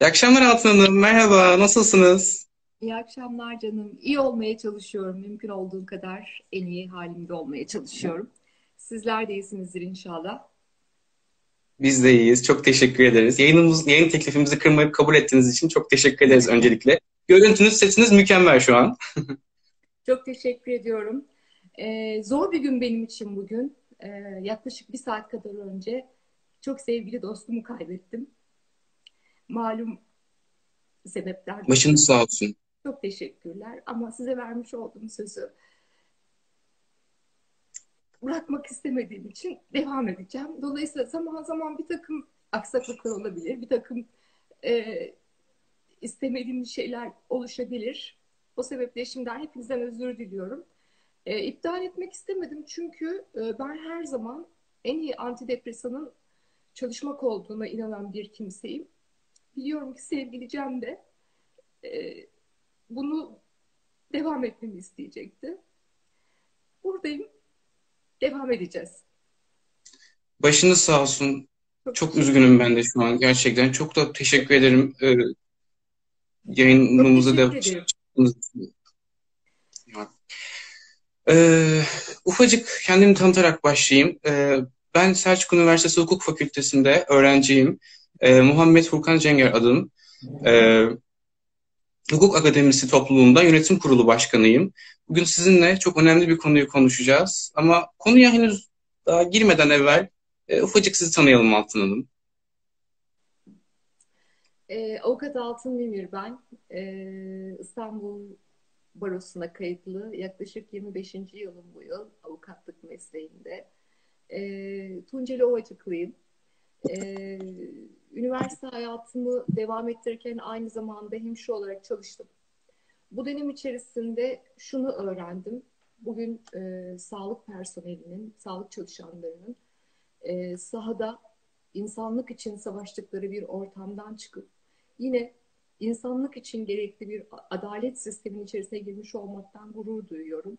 İyi akşamlar Altın Hanım. Merhaba. Nasılsınız? İyi akşamlar canım. İyi olmaya çalışıyorum. Mümkün olduğu kadar en iyi halimde olmaya çalışıyorum. Sizler de iyisinizdir inşallah. Biz de iyiyiz. Çok teşekkür ederiz. Yayınımız, yayın teklifimizi kırmayıp kabul ettiğiniz için çok teşekkür ederiz öncelikle. Görüntünüz, sesiniz mükemmel şu an. Çok teşekkür ediyorum. Ee, zor bir gün benim için bugün. Ee, yaklaşık bir saat kadar önce çok sevgili dostumu kaybettim. Malum sebeplerden. Başınız sağ olsun. Çok teşekkürler. Ama size vermiş olduğum sözü bırakmak istemediğim için devam edeceğim. Dolayısıyla zaman zaman bir takım aksaklıklar olabilir. Bir takım e, istemediğim şeyler oluşabilir. O sebeple şimdiden hepinizden özür diliyorum. E, iptal etmek istemedim çünkü e, ben her zaman en iyi antidepresanın çalışmak olduğuna inanan bir kimseyim. Biliyorum ki sevgili Cem de e, bunu devam etmemi isteyecekti. Buradayım. Devam edeceğiz. Başınız sağ olsun. Çok Çok üzgünüm ben de şu an gerçekten. Çok da teşekkür ederim e, yayınımıza teşekkür da ederim. çıktığınız için. E, ufacık kendimi tanıtarak başlayayım. E, ben Selçuk Üniversitesi Hukuk Fakültesi'nde öğrenciyim. E, Muhammed Furkan Cenger adım. E, Hukuk Akademisi topluluğunda yönetim kurulu başkanıyım. Bugün sizinle çok önemli bir konuyu konuşacağız. Ama konuya henüz daha girmeden evvel e, ufacık sizi tanıyalım Altın Hanım. Ee, Avukat Altın Mimir ben. Ee, İstanbul Barosu'na kayıtlı. Yaklaşık 25. yılım bu yıl avukatlık mesleğinde. Ee, Tunceli Ovacıklıyım. Ee, üniversite hayatımı devam ettirirken aynı zamanda hemşire olarak çalıştım. Bu dönem içerisinde şunu öğrendim. Bugün e, sağlık personelinin, sağlık çalışanlarının e, sahada insanlık için savaştıkları bir ortamdan çıkıp yine insanlık için gerekli bir adalet sistemin içerisine girmiş olmaktan gurur duyuyorum.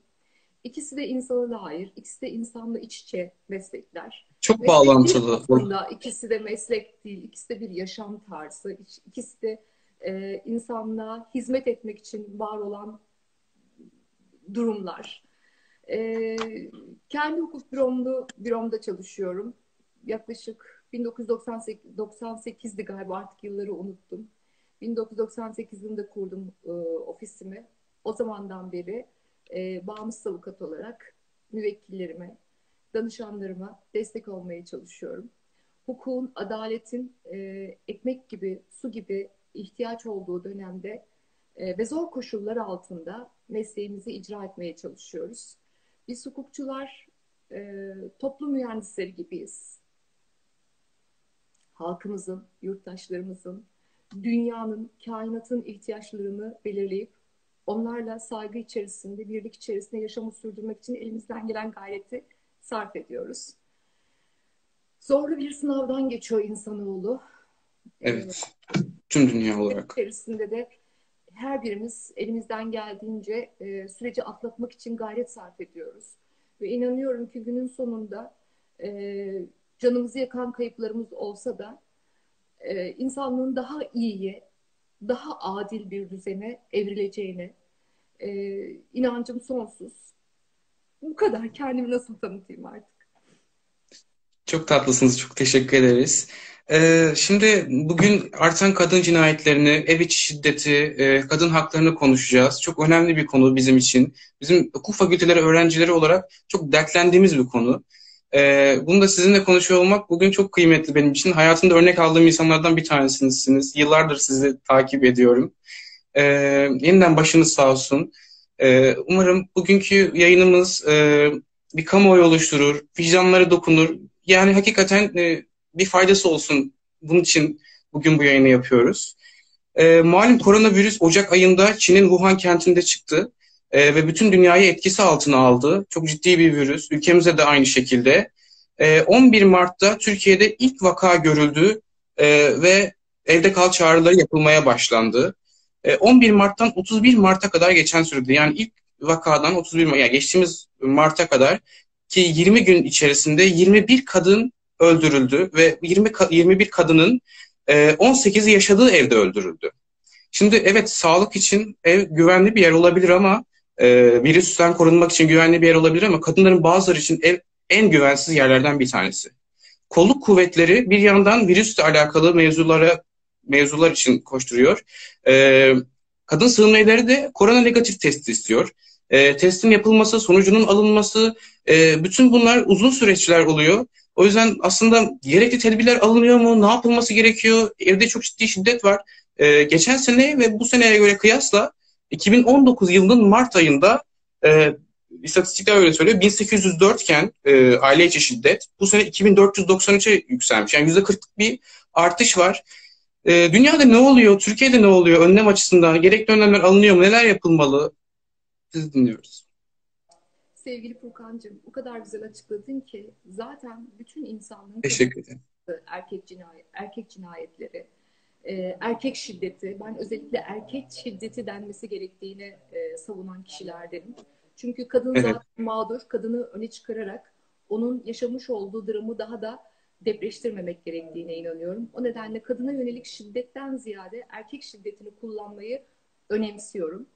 İkisi de insana dair, ikisi de insanla iç içe meslekler. Çok Meslek bağlantılı. aslında, ikisi de meslek değil, ikisi de bir yaşam tarzı, ikisi de e, insanlığa hizmet etmek için var olan durumlar. E, kendi hukuk büromlu, büromda çalışıyorum. Yaklaşık 1998 98'di galiba artık yılları unuttum. 1998 yılında kurdum e, ofisimi. O zamandan beri e, bağımsız avukat olarak müvekkillerime, danışanlarıma destek olmaya çalışıyorum. Hukukun, adaletin e, ekmek gibi, su gibi ihtiyaç olduğu dönemde e, ve zor koşullar altında mesleğimizi icra etmeye çalışıyoruz. Biz hukukçular e, toplum mühendisleri gibiyiz. Halkımızın, yurttaşlarımızın, dünyanın, kainatın ihtiyaçlarını belirleyip onlarla saygı içerisinde, birlik içerisinde yaşamı sürdürmek için elimizden gelen gayreti sarf ediyoruz. Zorlu bir sınavdan geçiyor insanoğlu. Evet. Tüm dünya olarak. içerisinde de her birimiz elimizden geldiğince e, süreci atlatmak için gayret sarf ediyoruz. Ve inanıyorum ki günün sonunda e, canımızı yakan kayıplarımız olsa da e, insanlığın daha iyiye, daha adil bir düzene evrileceğine e, inancım sonsuz. Bu kadar. Kendimi nasıl tanıtayım artık? Çok tatlısınız. Çok teşekkür ederiz. Ee, şimdi bugün artan kadın cinayetlerini, ev içi şiddeti, e, kadın haklarını konuşacağız. Çok önemli bir konu bizim için. Bizim hukuk fakülteleri öğrencileri olarak çok dertlendiğimiz bir konu. Ee, bunu da sizinle konuşuyor olmak bugün çok kıymetli benim için. Hayatımda örnek aldığım insanlardan bir tanesiniz. Yıllardır sizi takip ediyorum. Ee, yeniden başınız sağ olsun. Ee, umarım bugünkü yayınımız e, bir kamuoyu oluşturur, vicdanlara dokunur. Yani hakikaten e, bir faydası olsun. Bunun için bugün bu yayını yapıyoruz. E, malum koronavirüs Ocak ayında Çin'in Wuhan kentinde çıktı E, ve bütün dünyayı etkisi altına aldı. Çok ciddi bir virüs. Ülkemizde de aynı şekilde. E, 11 Mart'ta Türkiye'de ilk vaka görüldü e, ve evde kal çağrıları yapılmaya başlandı. E, 11 Mart'tan 31 Mart'a kadar geçen sürede yani ilk vakadan 31 Mart, yani geçtiğimiz Mart'a kadar ki 20 gün içerisinde 21 kadın öldürüldü ve 20 ka- 21 kadının 18'i yaşadığı evde öldürüldü. Şimdi evet sağlık için ev güvenli bir yer olabilir ama e, virüsten korunmak için güvenli bir yer olabilir ama kadınların bazıları için ev en güvensiz yerlerden bir tanesi. Kolluk kuvvetleri bir yandan virüsle alakalı mevzulara mevzular için koşturuyor. E, kadın sığınma evleri de korona negatif test istiyor. E, testin yapılması, sonucunun alınması, e, bütün bunlar uzun süreçler oluyor. O yüzden aslında gerekli tedbirler alınıyor mu? Ne yapılması gerekiyor? Evde çok ciddi şiddet var. Ee, geçen sene ve bu seneye göre kıyasla 2019 yılının Mart ayında e, istatistikler öyle söylüyor. 1804 iken e, aile içi şiddet bu sene 2493'e yükselmiş. Yani %40'lık bir artış var. E, dünyada ne oluyor? Türkiye'de ne oluyor? Önlem açısından gerekli önlemler alınıyor mu? Neler yapılmalı? Sizi dinliyoruz. Sevgili Furkan'cığım o kadar güzel açıkladın ki zaten bütün insanlığın Teşekkür ederim. erkek cinayet erkek cinayetleri e, erkek şiddeti ben özellikle erkek şiddeti denmesi gerektiğini e, savunan kişilerdenim. Çünkü kadın evet. zaten mağdur, kadını öne çıkararak onun yaşamış olduğu dramı daha da depreştirmemek gerektiğine inanıyorum. O nedenle kadına yönelik şiddetten ziyade erkek şiddetini kullanmayı önemsiyorum.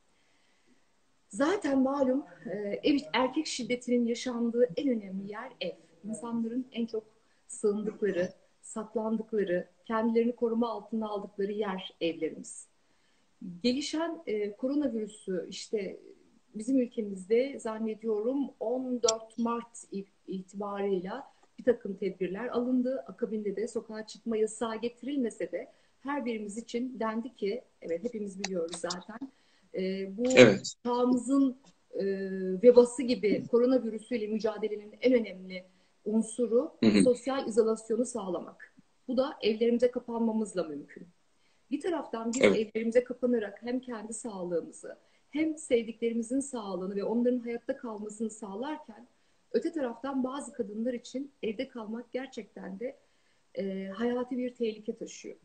Zaten malum e, ev, erkek şiddetinin yaşandığı en önemli yer ev. İnsanların en çok sığındıkları, saklandıkları, kendilerini koruma altına aldıkları yer evlerimiz. Gelişen e, koronavirüsü işte bizim ülkemizde zannediyorum 14 Mart itibarıyla bir takım tedbirler alındı. Akabinde de sokağa çıkma yasağı getirilmese de her birimiz için dendi ki, evet hepimiz biliyoruz zaten, e, bu evet. çağımızın e, vebası gibi koronavirüsüyle mücadelenin en önemli unsuru hı hı. sosyal izolasyonu sağlamak. Bu da evlerimize kapanmamızla mümkün. Bir taraftan biz evet. evlerimize kapanarak hem kendi sağlığımızı hem sevdiklerimizin sağlığını ve onların hayatta kalmasını sağlarken öte taraftan bazı kadınlar için evde kalmak gerçekten de e, hayati bir tehlike taşıyor.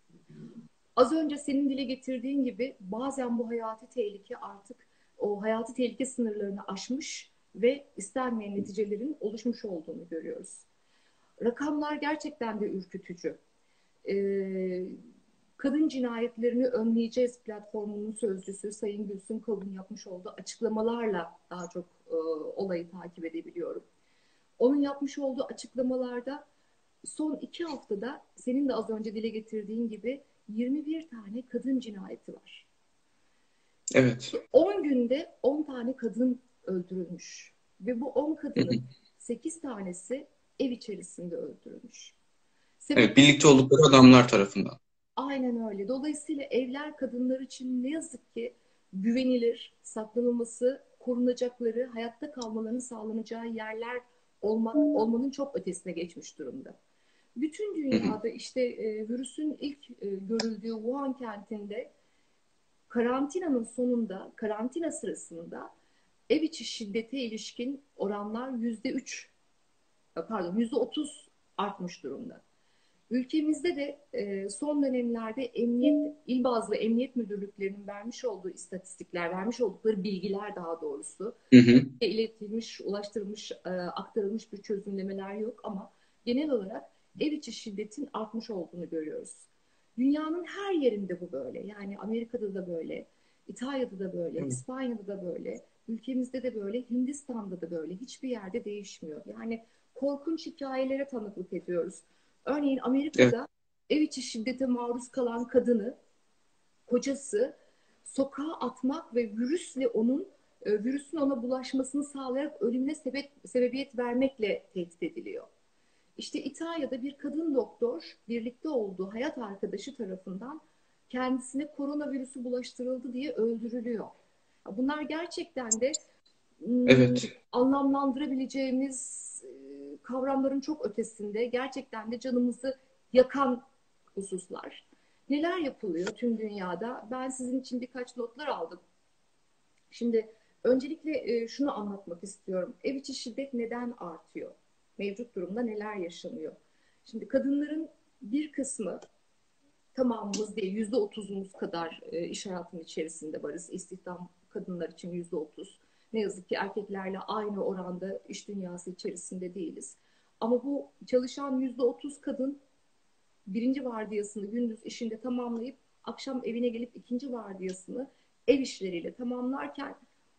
Az önce senin dile getirdiğin gibi bazen bu hayati tehlike artık o hayati tehlike sınırlarını aşmış ve istenmeyen neticelerin oluşmuş olduğunu görüyoruz. Rakamlar gerçekten de ürkütücü. Ee, kadın cinayetlerini önleyeceğiz platformunun sözcüsü Sayın Gülsün Kavun yapmış olduğu açıklamalarla daha çok e, olayı takip edebiliyorum. Onun yapmış olduğu açıklamalarda son iki haftada senin de az önce dile getirdiğin gibi 21 tane kadın cinayeti var. Evet. 10 günde 10 tane kadın öldürülmüş. Ve bu 10 kadının 8 tanesi ev içerisinde öldürülmüş. Sebep... Evet, birlikte oldukları adamlar tarafından. Aynen öyle. Dolayısıyla evler kadınlar için ne yazık ki güvenilir, saklanılması, korunacakları, hayatta kalmalarını sağlanacağı yerler olmak, olmanın çok ötesine geçmiş durumda. Bütün dünyada işte e, virüsün ilk e, görüldüğü Wuhan kentinde karantinanın sonunda, karantina sırasında ev içi şiddete ilişkin oranlar yüzde üç, pardon yüzde otuz artmış durumda. Ülkemizde de e, son dönemlerde emniyet, il bazlı emniyet müdürlüklerinin vermiş olduğu istatistikler, vermiş oldukları bilgiler daha doğrusu hı hı. iletilmiş, ulaştırılmış, e, aktarılmış bir çözümlemeler yok ama genel olarak ev içi şiddetin artmış olduğunu görüyoruz. Dünyanın her yerinde bu böyle. Yani Amerika'da da böyle, İtalya'da da böyle, hı. İspanya'da da böyle, ülkemizde de böyle, Hindistan'da da böyle. Hiçbir yerde değişmiyor. Yani korkunç hikayelere tanıklık ediyoruz. Örneğin Amerika'da evet. ev içi şiddete maruz kalan kadını kocası sokağa atmak ve virüsle onun e, virüsün ona bulaşmasını sağlayarak ölümüne sebep, sebebiyet vermekle tehdit ediliyor. İşte İtalya'da bir kadın doktor birlikte olduğu hayat arkadaşı tarafından kendisine koronavirüsü bulaştırıldı diye öldürülüyor. Bunlar gerçekten de evet. anlamlandırabileceğimiz kavramların çok ötesinde gerçekten de canımızı yakan hususlar. Neler yapılıyor tüm dünyada? Ben sizin için birkaç notlar aldım. Şimdi öncelikle e, şunu anlatmak istiyorum. Ev içi şiddet neden artıyor? Mevcut durumda neler yaşanıyor? Şimdi kadınların bir kısmı tamamımız değil, yüzde otuzumuz kadar e, iş hayatının içerisinde varız. İstihdam kadınlar için yüzde otuz. Ne yazık ki erkeklerle aynı oranda iş dünyası içerisinde değiliz. Ama bu çalışan yüzde otuz kadın birinci vardiyasını gündüz işinde tamamlayıp akşam evine gelip ikinci vardiyasını ev işleriyle tamamlarken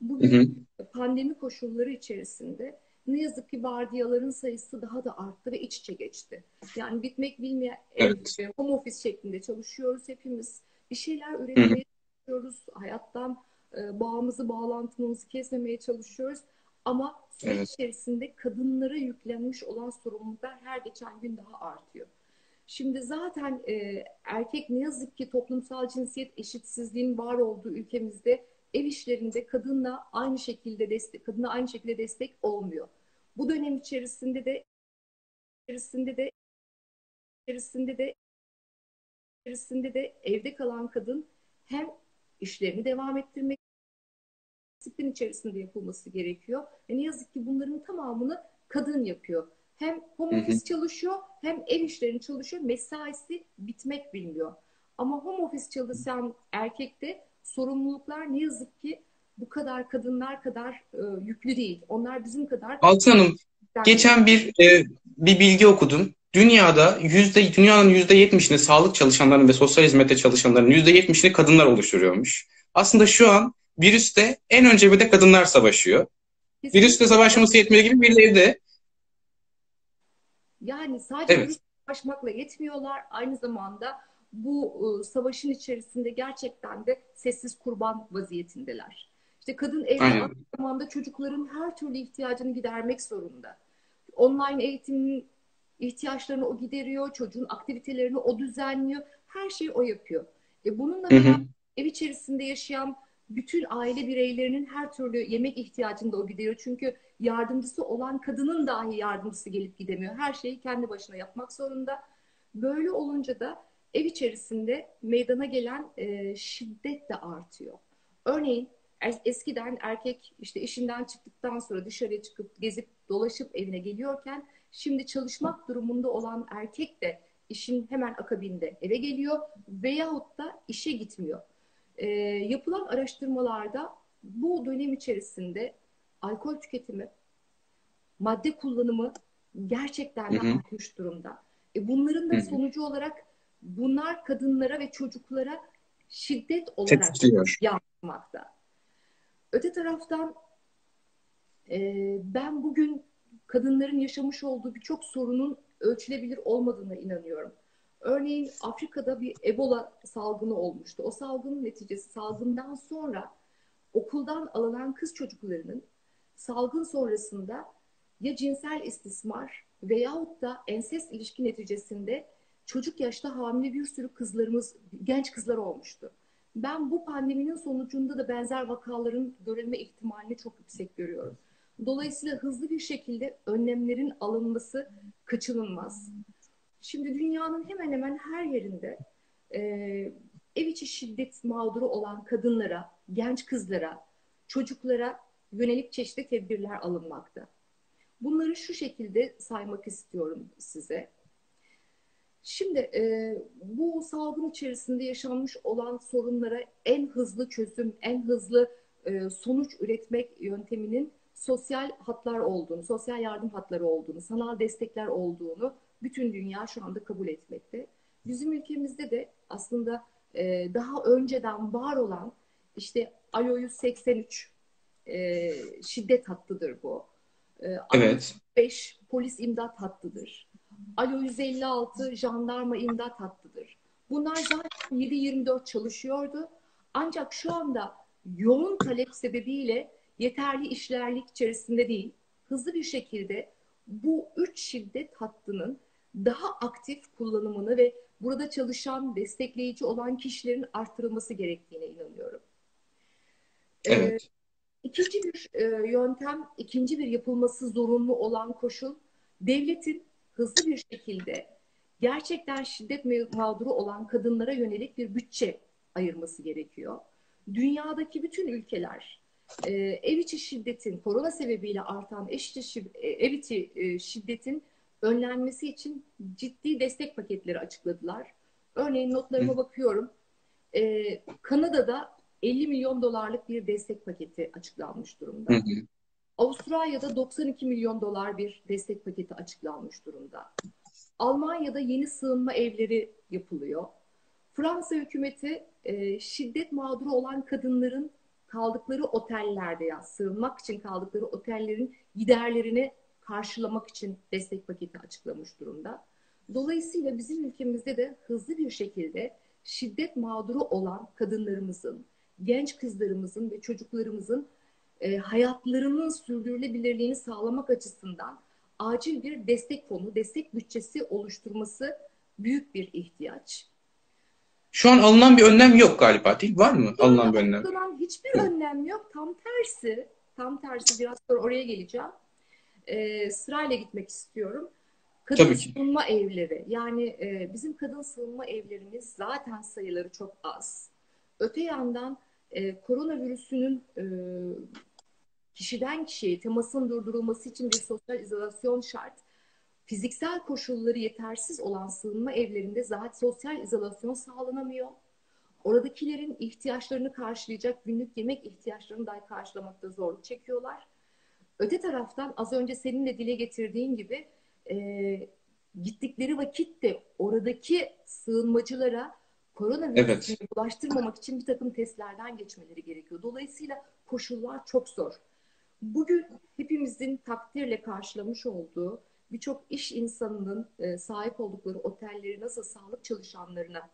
hı. pandemi koşulları içerisinde ne yazık ki vardiyaların sayısı daha da arttı ve iç içe geçti. Yani bitmek bilmeyen evet. ev, home office şeklinde çalışıyoruz hepimiz. Bir şeyler üretmeye çalışıyoruz. Hayattan e, bağımızı, bağlantımızı kesmemeye çalışıyoruz. Ama süreç evet. içerisinde kadınlara yüklenmiş olan sorumluluklar her geçen gün daha artıyor. Şimdi zaten e, erkek ne yazık ki toplumsal cinsiyet eşitsizliğinin var olduğu ülkemizde ev işlerinde kadınla aynı şekilde destek, kadına aynı şekilde destek olmuyor. Bu dönem içerisinde de içerisinde de içerisinde de içerisinde de evde kalan kadın hem işlerini devam ettirmek disiplin içerisinde yapılması gerekiyor. E ne yazık ki bunların tamamını kadın yapıyor. Hem home office çalışıyor hem ev işlerini çalışıyor. Mesaisi bitmek bilmiyor. Ama home office çalışan erkekte sorumluluklar ne yazık ki bu kadar kadınlar kadar e, yüklü değil. Onlar bizim kadar... Altın Hanım, geçen bir e, bir bilgi okudum. Dünyada yüzde dünyanın yüzde yetmişini sağlık çalışanlarının ve sosyal hizmette çalışanların yüzde yetmişini kadınlar oluşturuyormuş. Aslında şu an virüste en önce bir de kadınlar savaşıyor. Kesinlikle. Virüste savaşması yetmiyor gibi bir evde. Yani sadece evet. savaşmakla yetmiyorlar. Aynı zamanda bu e, savaşın içerisinde gerçekten de sessiz kurban vaziyetindeler. İşte kadın evde aynı zamanda çocukların her türlü ihtiyacını gidermek zorunda. Online eğitimin ihtiyaçlarını o gideriyor, çocuğun aktivitelerini o düzenliyor. Her şeyi o yapıyor. E bununla beraber ev içerisinde yaşayan bütün aile bireylerinin her türlü yemek ihtiyacını da o gidiyor. Çünkü yardımcısı olan kadının dahi yardımcısı gelip gidemiyor. Her şeyi kendi başına yapmak zorunda. Böyle olunca da ev içerisinde meydana gelen e, şiddet de artıyor. Örneğin eskiden erkek işte işinden çıktıktan sonra dışarıya çıkıp gezip dolaşıp evine geliyorken şimdi çalışmak durumunda olan erkek de işin hemen akabinde eve geliyor veyahut da işe gitmiyor. E, yapılan araştırmalarda bu dönem içerisinde alkol tüketimi, madde kullanımı gerçekten de artmış durumda. E, bunların da sonucu olarak bunlar kadınlara ve çocuklara şiddet olarak Tetikliyor. yansımakta. Öte taraftan e, ben bugün kadınların yaşamış olduğu birçok sorunun ölçülebilir olmadığına inanıyorum. Örneğin Afrika'da bir Ebola salgını olmuştu. O salgının neticesi salgından sonra okuldan alınan kız çocuklarının salgın sonrasında ya cinsel istismar veyahut da ensest ilişki neticesinde çocuk yaşta hamile bir sürü kızlarımız, genç kızlar olmuştu. Ben bu pandeminin sonucunda da benzer vakaların görülme ihtimalini çok yüksek görüyorum. Dolayısıyla hızlı bir şekilde önlemlerin alınması kaçınılmaz. Şimdi dünyanın hemen hemen her yerinde e, ev içi şiddet mağduru olan kadınlara, genç kızlara, çocuklara yönelik çeşitli tedbirler alınmakta. Bunları şu şekilde saymak istiyorum size. Şimdi e, bu salgın içerisinde yaşanmış olan sorunlara en hızlı çözüm, en hızlı e, sonuç üretmek yönteminin sosyal hatlar olduğunu, sosyal yardım hatları olduğunu, sanal destekler olduğunu bütün dünya şu anda kabul etmekte. Bizim ülkemizde de aslında e, daha önceden var olan işte Alo 183 e, şiddet hattıdır bu. E, evet. 5 polis imdat hattıdır. Alo 156 jandarma imdat hattıdır. Bunlar zaten 7-24 çalışıyordu. Ancak şu anda yoğun talep sebebiyle yeterli işlerlik içerisinde değil, hızlı bir şekilde bu üç şiddet hattının daha aktif kullanımını ve burada çalışan, destekleyici olan kişilerin arttırılması gerektiğine inanıyorum. Ee, evet. Ee, ikinci bir e, yöntem, ikinci bir yapılması zorunlu olan koşul, devletin hızlı bir şekilde gerçekten şiddet mağduru olan kadınlara yönelik bir bütçe ayırması gerekiyor. Dünyadaki bütün ülkeler e, ev içi şiddetin, korona sebebiyle artan eş içi, e, ev içi e, şiddetin önlenmesi için ciddi destek paketleri açıkladılar. Örneğin notlarıma Hı. bakıyorum. E, Kanada'da 50 milyon dolarlık bir destek paketi açıklanmış durumda. Hı Avustralya'da 92 milyon dolar bir destek paketi açıklanmış durumda. Almanya'da yeni sığınma evleri yapılıyor. Fransa hükümeti e, şiddet mağduru olan kadınların kaldıkları otellerde ya sığınmak için kaldıkları otellerin giderlerini karşılamak için destek paketi açıklamış durumda. Dolayısıyla bizim ülkemizde de hızlı bir şekilde şiddet mağduru olan kadınlarımızın, genç kızlarımızın ve çocuklarımızın e, hayatlarının sürdürülebilirliğini sağlamak açısından acil bir destek fonu, destek bütçesi oluşturması büyük bir ihtiyaç. Şu an alınan bir önlem yok galiba değil Var mı Yani alınan bir önlem? alınan hiçbir önlem yok. Tam tersi, tam tersi biraz sonra oraya geleceğim. Ee, sırayla gitmek istiyorum. Kadın Tabii ki. sığınma evleri. Yani e, bizim kadın sığınma evlerimiz zaten sayıları çok az. Öte yandan e, koronavirüsünün e, kişiden kişiye temasın durdurulması için bir sosyal izolasyon şart. Fiziksel koşulları yetersiz olan sığınma evlerinde zaten sosyal izolasyon sağlanamıyor. Oradakilerin ihtiyaçlarını karşılayacak günlük yemek ihtiyaçlarını dahi karşılamakta zorluk çekiyorlar. Öte taraftan az önce senin de dile getirdiğin gibi e, gittikleri vakit de oradaki sığınmacılara koronavirüsünü Evet. bulaştırmamak için bir takım testlerden geçmeleri gerekiyor. Dolayısıyla koşullar çok zor. Bugün hepimizin takdirle karşılamış olduğu birçok iş insanının e, sahip oldukları otelleri nasıl sağlık çalışanlarına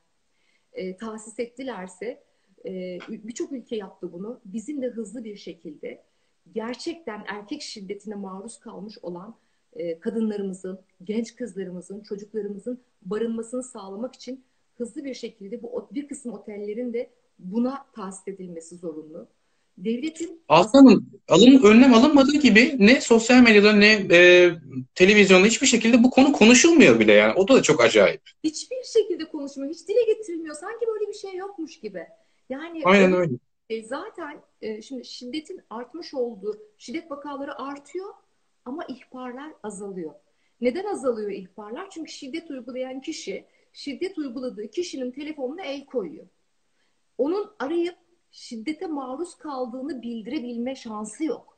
e, tahsis ettilerse e, birçok ülke yaptı bunu. Bizim de hızlı bir şekilde gerçekten erkek şiddetine maruz kalmış olan e, kadınlarımızın, genç kızlarımızın, çocuklarımızın barınmasını sağlamak için hızlı bir şekilde bu bir kısım otellerin de buna tahsis edilmesi zorunlu. Devletin Aslanım alın, önlem alınmadığı gibi ne sosyal medyada ne e, televizyonda hiçbir şekilde bu konu konuşulmuyor bile yani. O da çok acayip. hiçbir şekilde konuşmuyor, hiç dile getirilmiyor. Sanki böyle bir şey yokmuş gibi. Yani Aynen öyle. e, zaten e, şimdi şiddetin artmış olduğu, şiddet vakaları artıyor ama ihbarlar azalıyor. Neden azalıyor ihbarlar? Çünkü şiddet uygulayan kişi, şiddet uyguladığı kişinin telefonuna el koyuyor. Onun arayıp şiddete maruz kaldığını bildirebilme şansı yok.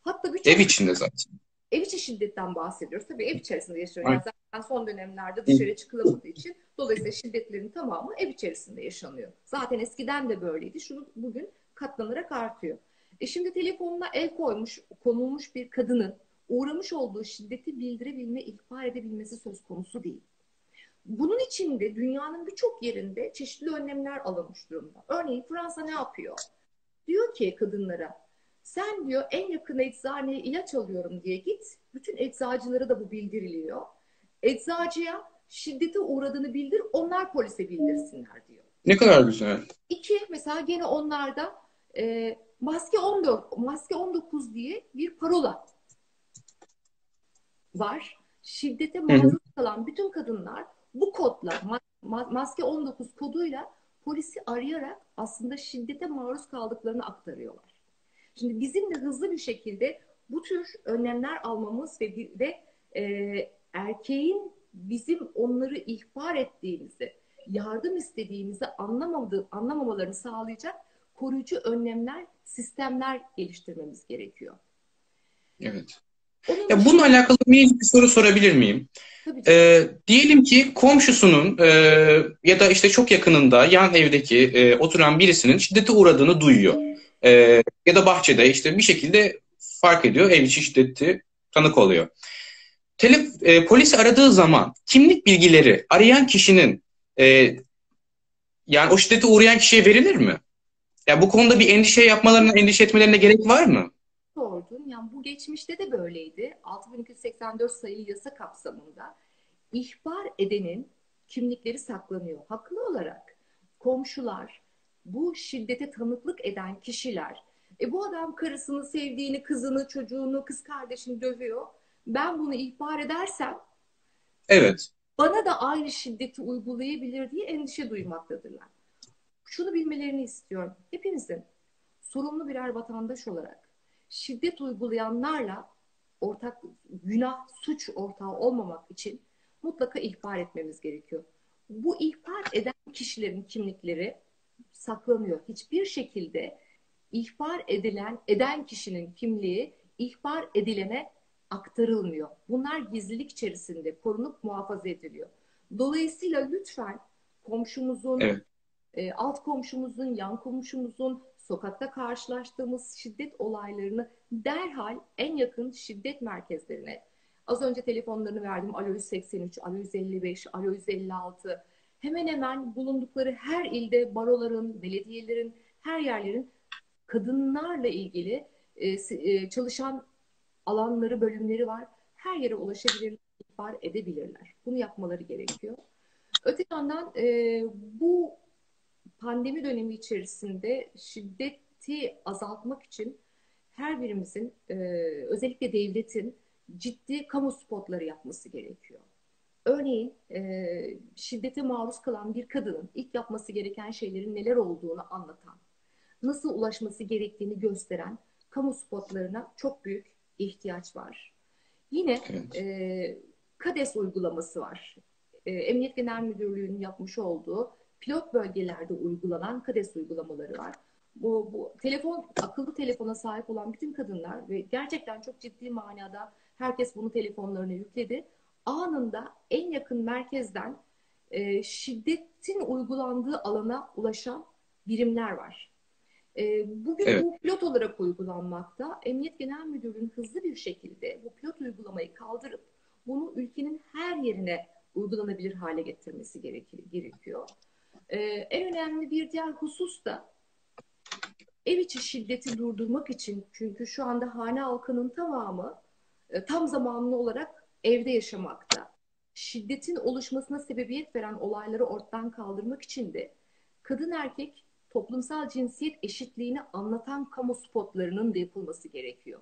Hatta birçok Ev içinde zaten. ev içi şiddetten bahsediyoruz. Tabii ev içerisinde yaşıyor. Aynen. Zaten son dönemlerde dışarı çıkılamadığı için dolayısıyla şiddetlerin tamamı ev içerisinde yaşanıyor. Zaten eskiden de böyleydi. Şunu bugün katlanarak artıyor. E şimdi telefonuna el koymuş, konulmuş bir kadının uğramış olduğu şiddeti bildirebilme, ihbar edebilmesi söz konusu değil. Bunun için de dünyanın birçok yerinde çeşitli önlemler alınmış durumda. Örneğin Fransa ne yapıyor? Diyor ki kadınlara sen diyor en yakın eczaneye ilaç alıyorum diye git. Bütün eczacılara da bu bildiriliyor. Eczacıya şiddete uğradığını bildir, onlar polise bildirsinler diyor. Ne kadar güzel. İki, mesela gene onlarda e, maske 14, maske 19 diye bir parola var. Şiddete maruz kalan bütün kadınlar bu kodla, ma- ma- maske 19 koduyla polisi arayarak aslında şiddete maruz kaldıklarını aktarıyorlar. Şimdi bizim de hızlı bir şekilde bu tür önlemler almamız ve ve e, erkeğin bizim onları ihbar ettiğimizi, yardım istediğimizi anlamadığı, anlamamalarını sağlayacak koruyucu önlemler, sistemler geliştirmemiz gerekiyor. Evet. Onun Ya bununla alakalı bir soru sorabilir miyim? Ee, diyelim ki komşusunun e, ya da işte çok yakınında yan evdeki e, oturan birisinin şiddete uğradığını duyuyor. E, ya da bahçede işte bir şekilde fark ediyor ev içi şiddeti tanık oluyor. Tele, e, polisi aradığı zaman kimlik bilgileri arayan kişinin e, yani o şiddete uğrayan kişiye verilir mi? Ya bu konuda bir endişe yapmalarına, endişe etmelerine gerek var mı? sordun. Bu geçmişte de böyleydi. 6284 sayılı yasa kapsamında ihbar edenin kimlikleri saklanıyor. Haklı olarak komşular, bu şiddete tanıklık eden kişiler, e bu adam karısını, sevdiğini, kızını, çocuğunu, kız kardeşini dövüyor. Ben bunu ihbar edersem Evet. bana da aynı şiddeti uygulayabilir diye endişe duymaktadırlar. Şunu bilmelerini istiyorum. Hepimizin sorumlu birer vatandaş olarak şiddet uygulayanlarla ortak günah, suç ortağı olmamak için mutlaka ihbar etmemiz gerekiyor. Bu ihbar eden kişilerin kimlikleri saklanıyor. Hiçbir şekilde ihbar edilen eden kişinin kimliği ihbar edilene aktarılmıyor. Bunlar gizlilik içerisinde korunup muhafaza ediliyor. Dolayısıyla lütfen komşumuzun, evet. e, alt komşumuzun, yan komşumuzun sokakta karşılaştığımız şiddet olaylarını derhal en yakın şiddet merkezlerine, az önce telefonlarını verdim, alo 183, alo 155, alo 156, hemen hemen bulundukları her ilde baroların, belediyelerin, her yerlerin kadınlarla ilgili e, e, çalışan alanları, bölümleri var. Her yere ulaşabilirler, ihbar edebilirler. Bunu yapmaları gerekiyor. Öte yandan e, bu pandemi dönemi içerisinde şiddeti azaltmak için her birimizin, e, özellikle devletin ciddi kamu spotları yapması gerekiyor. Örneğin e, şiddete maruz kalan bir kadının ilk yapması gereken şeylerin neler olduğunu anlatan, nasıl ulaşması gerektiğini gösteren kamu spotlarına çok büyük ihtiyaç var. Yine evet. e, KADES uygulaması var. E, Emniyet Genel Müdürlüğü'nün yapmış olduğu pilot bölgelerde uygulanan KADES uygulamaları var. Bu, bu telefon akıllı telefona sahip olan bütün kadınlar ve gerçekten çok ciddi manada herkes bunu telefonlarına yükledi. Anında en yakın merkezden e, şiddetin uygulandığı alana ulaşan birimler var. E, bugün evet. bu pilot olarak uygulanmakta. Emniyet Genel Müdürlüğü'nün hızlı bir şekilde bu pilot uygulamayı kaldırıp bunu ülkenin her yerine uygulanabilir hale getirmesi gerekiyor. Ee, en önemli bir diğer husus da ev içi şiddeti durdurmak için çünkü şu anda hane halkının tamamı e, tam zamanlı olarak evde yaşamakta. Şiddetin oluşmasına sebebiyet veren olayları ortadan kaldırmak için de kadın erkek toplumsal cinsiyet eşitliğini anlatan kamu spotlarının da yapılması gerekiyor.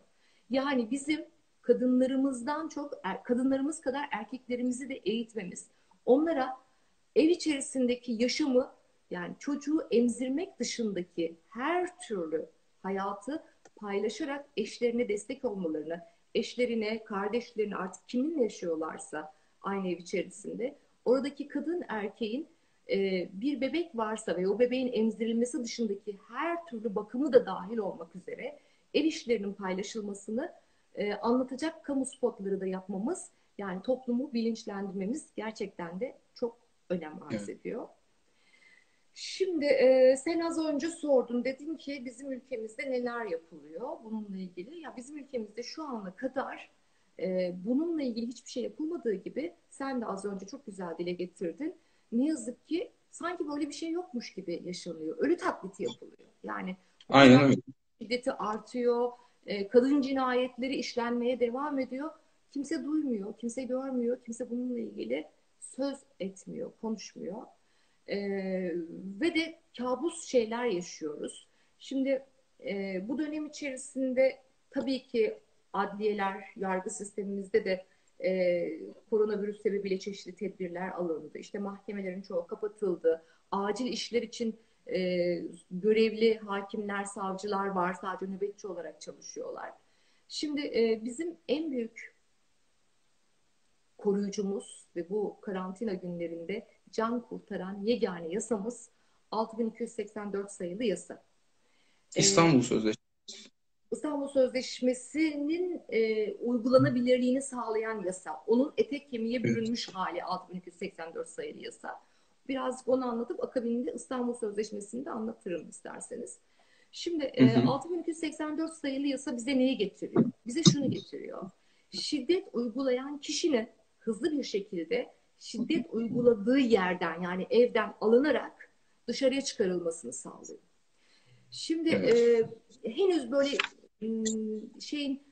Yani bizim kadınlarımızdan çok er, kadınlarımız kadar erkeklerimizi de eğitmemiz, onlara ev içerisindeki yaşamı yani çocuğu emzirmek dışındaki her türlü hayatı paylaşarak eşlerine destek olmalarını, eşlerine, kardeşlerine artık kiminle yaşıyorlarsa aynı ev içerisinde oradaki kadın erkeğin e, bir bebek varsa ve o bebeğin emzirilmesi dışındaki her türlü bakımı da dahil olmak üzere ev işlerinin paylaşılmasını e, anlatacak kamu spotları da yapmamız yani toplumu bilinçlendirmemiz gerçekten de çok önem arz ediyor. Şimdi e, sen az önce sordun dedin ki bizim ülkemizde neler yapılıyor bununla ilgili. Ya bizim ülkemizde şu ana kadar e, bununla ilgili hiçbir şey yapılmadığı gibi sen de az önce çok güzel dile getirdin. Ne yazık ki sanki böyle bir şey yokmuş gibi yaşanıyor. Ölü taklidi yapılıyor. Yani Aynen öyle. Şiddeti artıyor. E, kadın cinayetleri işlenmeye devam ediyor. Kimse duymuyor, kimse görmüyor, kimse bununla ilgili söz etmiyor, konuşmuyor. E, ve de kabus şeyler yaşıyoruz. Şimdi e, bu dönem içerisinde tabii ki adliyeler, yargı sistemimizde de e, koronavirüs sebebiyle çeşitli tedbirler alındı. İşte mahkemelerin çoğu kapatıldı. Acil işler için e, görevli hakimler, savcılar var. Sadece nöbetçi olarak çalışıyorlar. Şimdi e, bizim en büyük koruyucumuz ve bu karantina günlerinde can kurtaran yegane yasamız 6284 sayılı yasa. İstanbul Sözleşmesi. İstanbul Sözleşmesi'nin e, uygulanabilirliğini sağlayan yasa. Onun etek kemiğe bürünmüş hali 6284 sayılı yasa. Birazcık onu anlatıp akabinde İstanbul Sözleşmesi'ni de anlatırım isterseniz. Şimdi e, 6284 sayılı yasa bize neyi getiriyor? Bize şunu getiriyor. Şiddet uygulayan kişinin hızlı bir şekilde şiddet uyguladığı yerden yani evden alınarak dışarıya çıkarılmasını sağlıyor. Şimdi evet. e, henüz böyle şeyin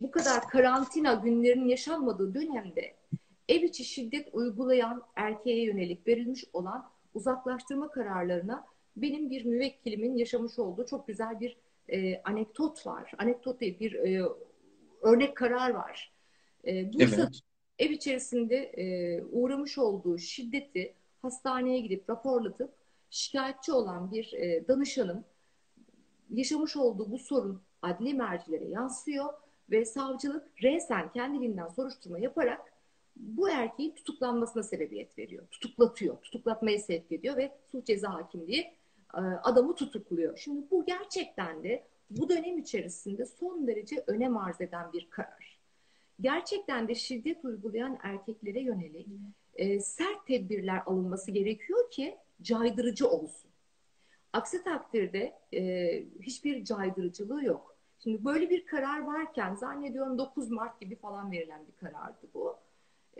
bu kadar karantina günlerinin yaşanmadığı dönemde ev içi şiddet uygulayan erkeğe yönelik verilmiş olan uzaklaştırma kararlarına benim bir müvekkilimin yaşamış olduğu çok güzel bir e, anekdot var. Anekdot değil bir e, örnek karar var. E, Bursa'da evet. Ev içerisinde e, uğramış olduğu şiddeti hastaneye gidip raporlatıp şikayetçi olan bir e, danışanın yaşamış olduğu bu sorun adli mercilere yansıyor ve savcılık resen kendiliğinden soruşturma yaparak bu erkeğin tutuklanmasına sebebiyet veriyor. Tutuklatıyor, tutuklatmaya sevk ediyor ve suç ceza hakimliği e, adamı tutukluyor. Şimdi bu gerçekten de bu dönem içerisinde son derece önem arz eden bir karar. Gerçekten de şiddet uygulayan erkeklere yönelik e, sert tedbirler alınması gerekiyor ki caydırıcı olsun. Aksi takdirde e, hiçbir caydırıcılığı yok. Şimdi böyle bir karar varken zannediyorum 9 Mart gibi falan verilen bir karardı bu.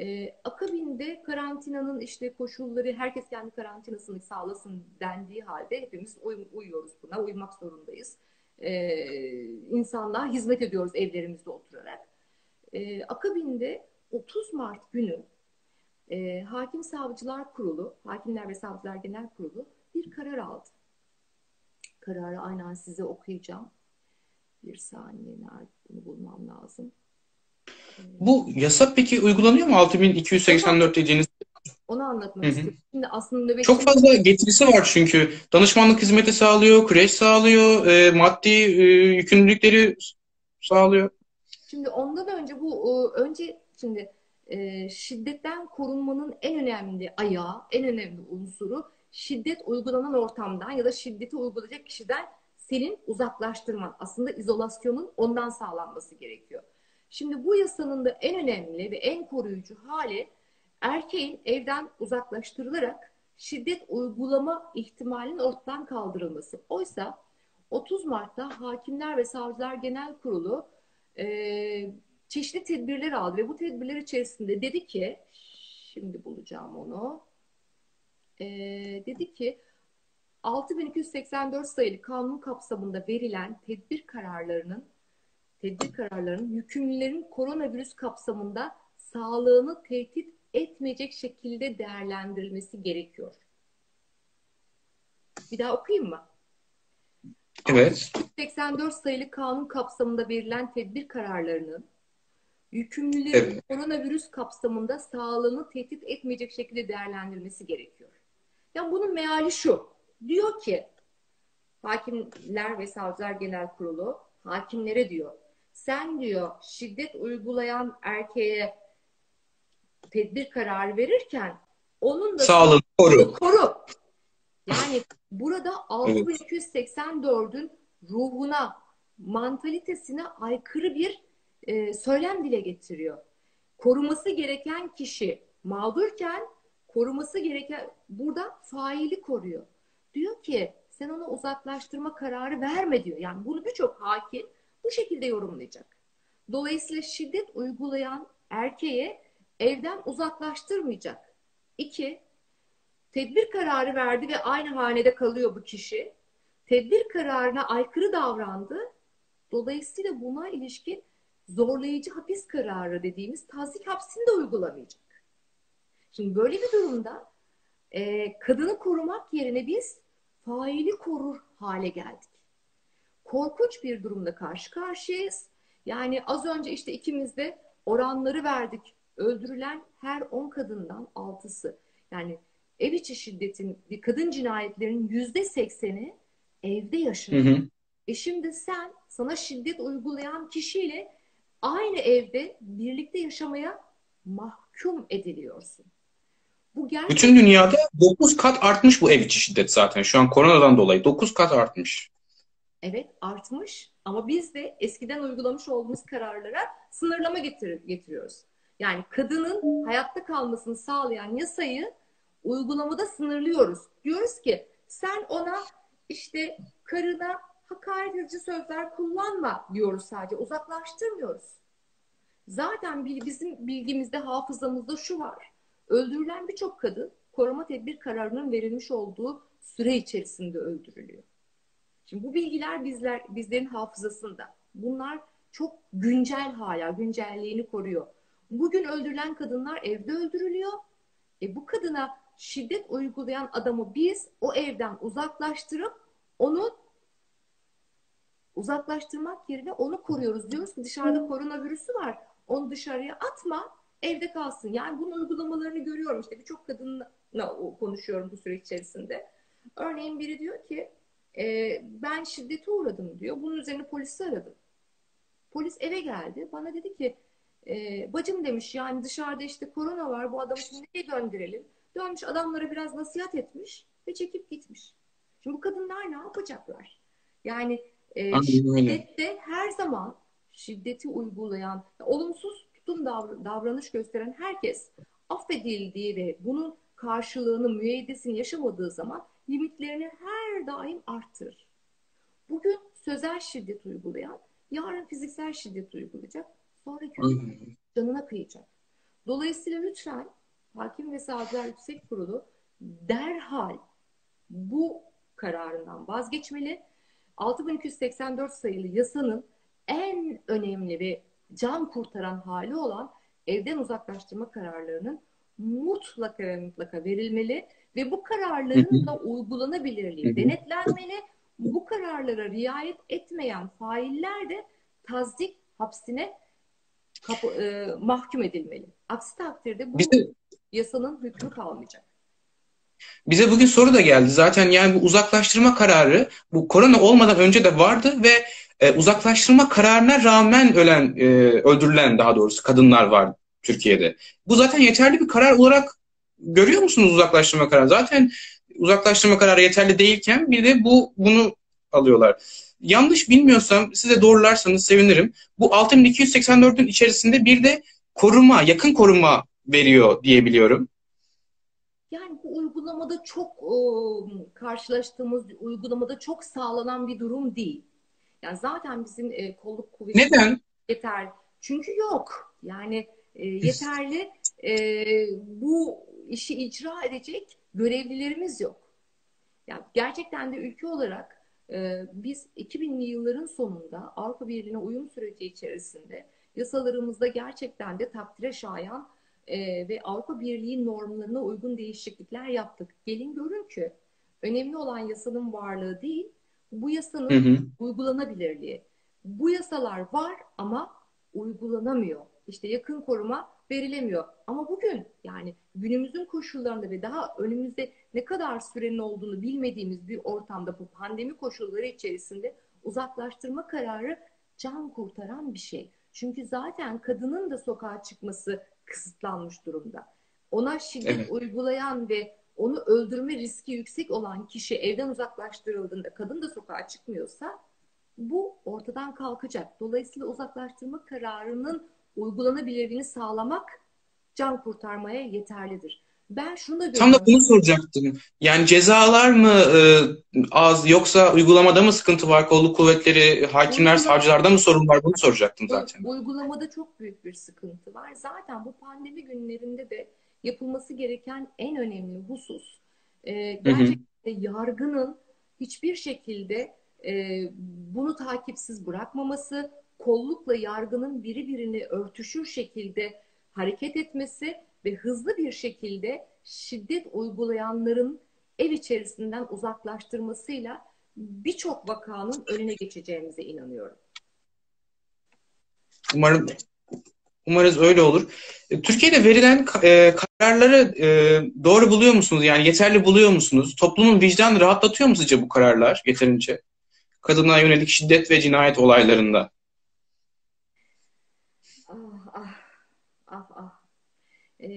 Ee, akabinde karantinanın işte koşulları herkes kendi karantinasını sağlasın dendiği halde hepimiz uy- uyuyoruz buna, uymak zorundayız. Ee, insanlığa hizmet ediyoruz evlerimizde oturarak. Ee, akabinde 30 Mart günü e, Hakim Savcılar Kurulu, Hakimler ve Savcılar Genel Kurulu bir karar aldı. Kararı aynen size okuyacağım. Bir saniye nerede bunu bulmam lazım. Bu yasa peki uygulanıyor mu? 6284 dediğiniz. Onu anlatmak istiyorum. Şimdi aslında nöbetçi Çok fazla getirisi var çünkü. Danışmanlık hizmeti sağlıyor, kreş sağlıyor, e, maddi e, yükümlülükleri sağlıyor. Şimdi ondan önce bu önce şimdi e, şiddetten korunmanın en önemli ayağı, en önemli unsuru şiddet uygulanan ortamdan ya da şiddeti uygulayacak kişiden senin uzaklaştırman. Aslında izolasyonun ondan sağlanması gerekiyor. Şimdi bu yasanın da en önemli ve en koruyucu hali erkeğin evden uzaklaştırılarak şiddet uygulama ihtimalinin ortadan kaldırılması. Oysa 30 Mart'ta Hakimler ve Savcılar Genel Kurulu e, çeşitli tedbirler aldı ve bu tedbirler içerisinde dedi ki, şimdi bulacağım onu, e, dedi ki 6284 sayılı kanun kapsamında verilen tedbir kararlarının tedbir kararlarının yükümlülerin koronavirüs kapsamında sağlığını tehdit etmeyecek şekilde değerlendirilmesi gerekiyor. Bir daha okuyayım mı? Evet. 84 sayılı kanun kapsamında verilen tedbir kararlarının yükümlülerin Evet. koronavirüs kapsamında sağlığını tehdit etmeyecek şekilde değerlendirilmesi gerekiyor. Yani bunun meali şu. Diyor ki Hakimler ve Savcılar Genel Kurulu hakimlere diyor sen diyor şiddet uygulayan erkeğe tedbir kararı verirken onun da Sağlığını koru. koru. Yani burada 6284'ün ruhuna, mantalitesine aykırı bir e, söylem dile getiriyor. Koruması gereken kişi mağdurken koruması gereken burada faili koruyor. Diyor ki sen ona uzaklaştırma kararı verme diyor. Yani bunu birçok hakim bu şekilde yorumlayacak. Dolayısıyla şiddet uygulayan erkeğe evden uzaklaştırmayacak. İki, tedbir kararı verdi ve aynı hanede kalıyor bu kişi. Tedbir kararına aykırı davrandı. Dolayısıyla buna ilişkin zorlayıcı hapis kararı dediğimiz tazik hapsini de uygulamayacak. Şimdi böyle bir durumda e, kadını korumak yerine biz faili korur hale geldik. Korkunç bir durumda karşı karşıyayız. Yani az önce işte ikimiz de oranları verdik. Öldürülen her 10 kadından 6'sı. Yani ev içi şiddetin, kadın cinayetlerinin yüzde sekseni evde Hı yaşanıyor. hı. E şimdi sen sana şiddet uygulayan kişiyle aynı evde birlikte yaşamaya mahkum ediliyorsun. Bu gerçekten Bütün dünyada 9 kat artmış bu ev içi şiddet zaten. Şu an koronadan dolayı 9 kat artmış. evet artmış ama biz de eskiden uygulamış olduğumuz kararlara sınırlama getir getiriyoruz. Yani kadının hayatta kalmasını sağlayan yasayı uygulamada sınırlıyoruz. Diyoruz ki sen ona işte karına hakaret edici sözler kullanma diyoruz sadece. Uzaklaştırmıyoruz. Zaten bizim bilgimizde, hafızamızda şu var. Öldürülen birçok kadın koruma tedbir kararının verilmiş olduğu süre içerisinde öldürülüyor. Şimdi bu bilgiler bizler bizlerin hafızasında. Bunlar çok güncel hala, güncelliğini koruyor. Bugün öldürülen kadınlar evde öldürülüyor. E bu kadına şiddet uygulayan adamı biz o evden uzaklaştırıp onu uzaklaştırmak yerine onu koruyoruz. Diyoruz ki dışarıda koronavirüsü var. Onu dışarıya atma, evde kalsın. Yani bunun uygulamalarını görüyorum. İşte birçok kadınla konuşuyorum bu süreç içerisinde. Örneğin biri diyor ki e, ben şiddete uğradım diyor. Bunun üzerine polisi aradım. Polis eve geldi. Bana dedi ki e, bacım demiş yani dışarıda işte korona var. Bu adamı şimdi nereye gönderelim? Dönmüş adamlara biraz nasihat etmiş ve çekip gitmiş. Şimdi bu kadınlar ne yapacaklar? Yani e, Aynen şiddette her zaman şiddeti uygulayan, olumsuz tutum davranış gösteren herkes affedildiği ve bunun karşılığını, müeyyidesini yaşamadığı zaman limitlerini her daim arttırır. Bugün sözel şiddet uygulayan, yarın fiziksel şiddet uygulayacak, sonraki canına kıyacak. Dolayısıyla lütfen Hakim ve Savcılar Yüksek Kurulu derhal bu kararından vazgeçmeli. 6284 sayılı yasanın en önemli ve can kurtaran hali olan evden uzaklaştırma kararlarının mutlaka ve mutlaka verilmeli ve bu kararların da uygulanabilirliği denetlenmeli. Bu kararlara riayet etmeyen failler de tazdik hapsine kapı, e, mahkum edilmeli. Aksi takdirde bu yasanın hükmü kalmayacak. Bize bugün soru da geldi. Zaten yani bu uzaklaştırma kararı bu korona olmadan önce de vardı ve e, uzaklaştırma kararına rağmen ölen, e, öldürülen daha doğrusu kadınlar var Türkiye'de. Bu zaten yeterli bir karar olarak görüyor musunuz uzaklaştırma kararı? Zaten uzaklaştırma kararı yeterli değilken bir de bu bunu alıyorlar. Yanlış bilmiyorsam size doğrularsanız sevinirim. Bu 6284'ün içerisinde bir de koruma, yakın koruma veriyor diye biliyorum. Yani bu uygulamada çok e, karşılaştığımız uygulamada çok sağlanan bir durum değil. Yani zaten bizim e, kolluk kuvveti Neden? yeter. Çünkü yok. Yani e, yeterli e, bu işi icra edecek görevlilerimiz yok. Yani gerçekten de ülke olarak e, biz 2000'li yılların sonunda Avrupa Birliği'ne uyum süreci içerisinde yasalarımızda gerçekten de takdire şayan e, ve Avrupa Birliği normlarına uygun değişiklikler yaptık. Gelin görün ki önemli olan yasanın varlığı değil, bu yasanın hı hı. uygulanabilirliği. Bu yasalar var ama uygulanamıyor. İşte yakın koruma verilemiyor. Ama bugün yani günümüzün koşullarında ve daha önümüzde ne kadar sürenin olduğunu bilmediğimiz bir ortamda bu pandemi koşulları içerisinde uzaklaştırma kararı can kurtaran bir şey. Çünkü zaten kadının da sokağa çıkması kısıtlanmış durumda. Ona şiddet evet. uygulayan ve onu öldürme riski yüksek olan kişi evden uzaklaştırıldığında kadın da sokağa çıkmıyorsa bu ortadan kalkacak. Dolayısıyla uzaklaştırma kararının uygulanabilirliğini sağlamak can kurtarmaya yeterlidir. Ben şunu da Tam da bunu soracaktım. Yani cezalar mı e, az yoksa uygulamada mı sıkıntı var? Kolluk kuvvetleri, hakimler, Uygulama, savcılarda mı sorun var? Bunu soracaktım zaten. Uygulamada çok büyük bir sıkıntı var. Zaten bu pandemi günlerinde de yapılması gereken en önemli husus e, gerçekten hı hı. yargının hiçbir şekilde e, bunu takipsiz bırakmaması, kollukla yargının biri birini örtüşür şekilde hareket etmesi ve hızlı bir şekilde şiddet uygulayanların ev içerisinden uzaklaştırmasıyla birçok vakanın önüne geçeceğimize inanıyorum. Umarım umarız öyle olur. E, Türkiye'de verilen e, kararları e, doğru buluyor musunuz? Yani yeterli buluyor musunuz? Toplumun vicdanı rahatlatıyor mu sizce bu kararlar yeterince? Kadına yönelik şiddet ve cinayet olaylarında. E,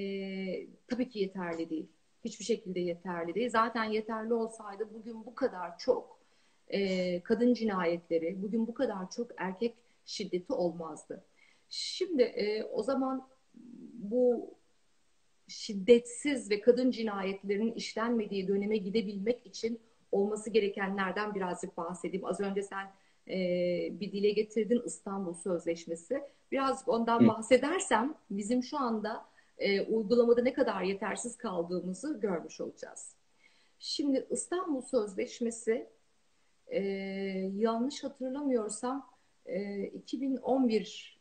tabii ki yeterli değil. Hiçbir şekilde yeterli değil. Zaten yeterli olsaydı bugün bu kadar çok e, kadın cinayetleri, bugün bu kadar çok erkek şiddeti olmazdı. Şimdi e, o zaman bu şiddetsiz ve kadın cinayetlerinin işlenmediği döneme gidebilmek için olması gerekenlerden birazcık bahsedeyim. Az önce sen e, bir dile getirdin İstanbul Sözleşmesi. Birazcık ondan bahsedersem bizim şu anda e, uygulamada ne kadar yetersiz kaldığımızı görmüş olacağız. Şimdi İstanbul Sözleşmesi e, yanlış hatırlamıyorsam e, 2011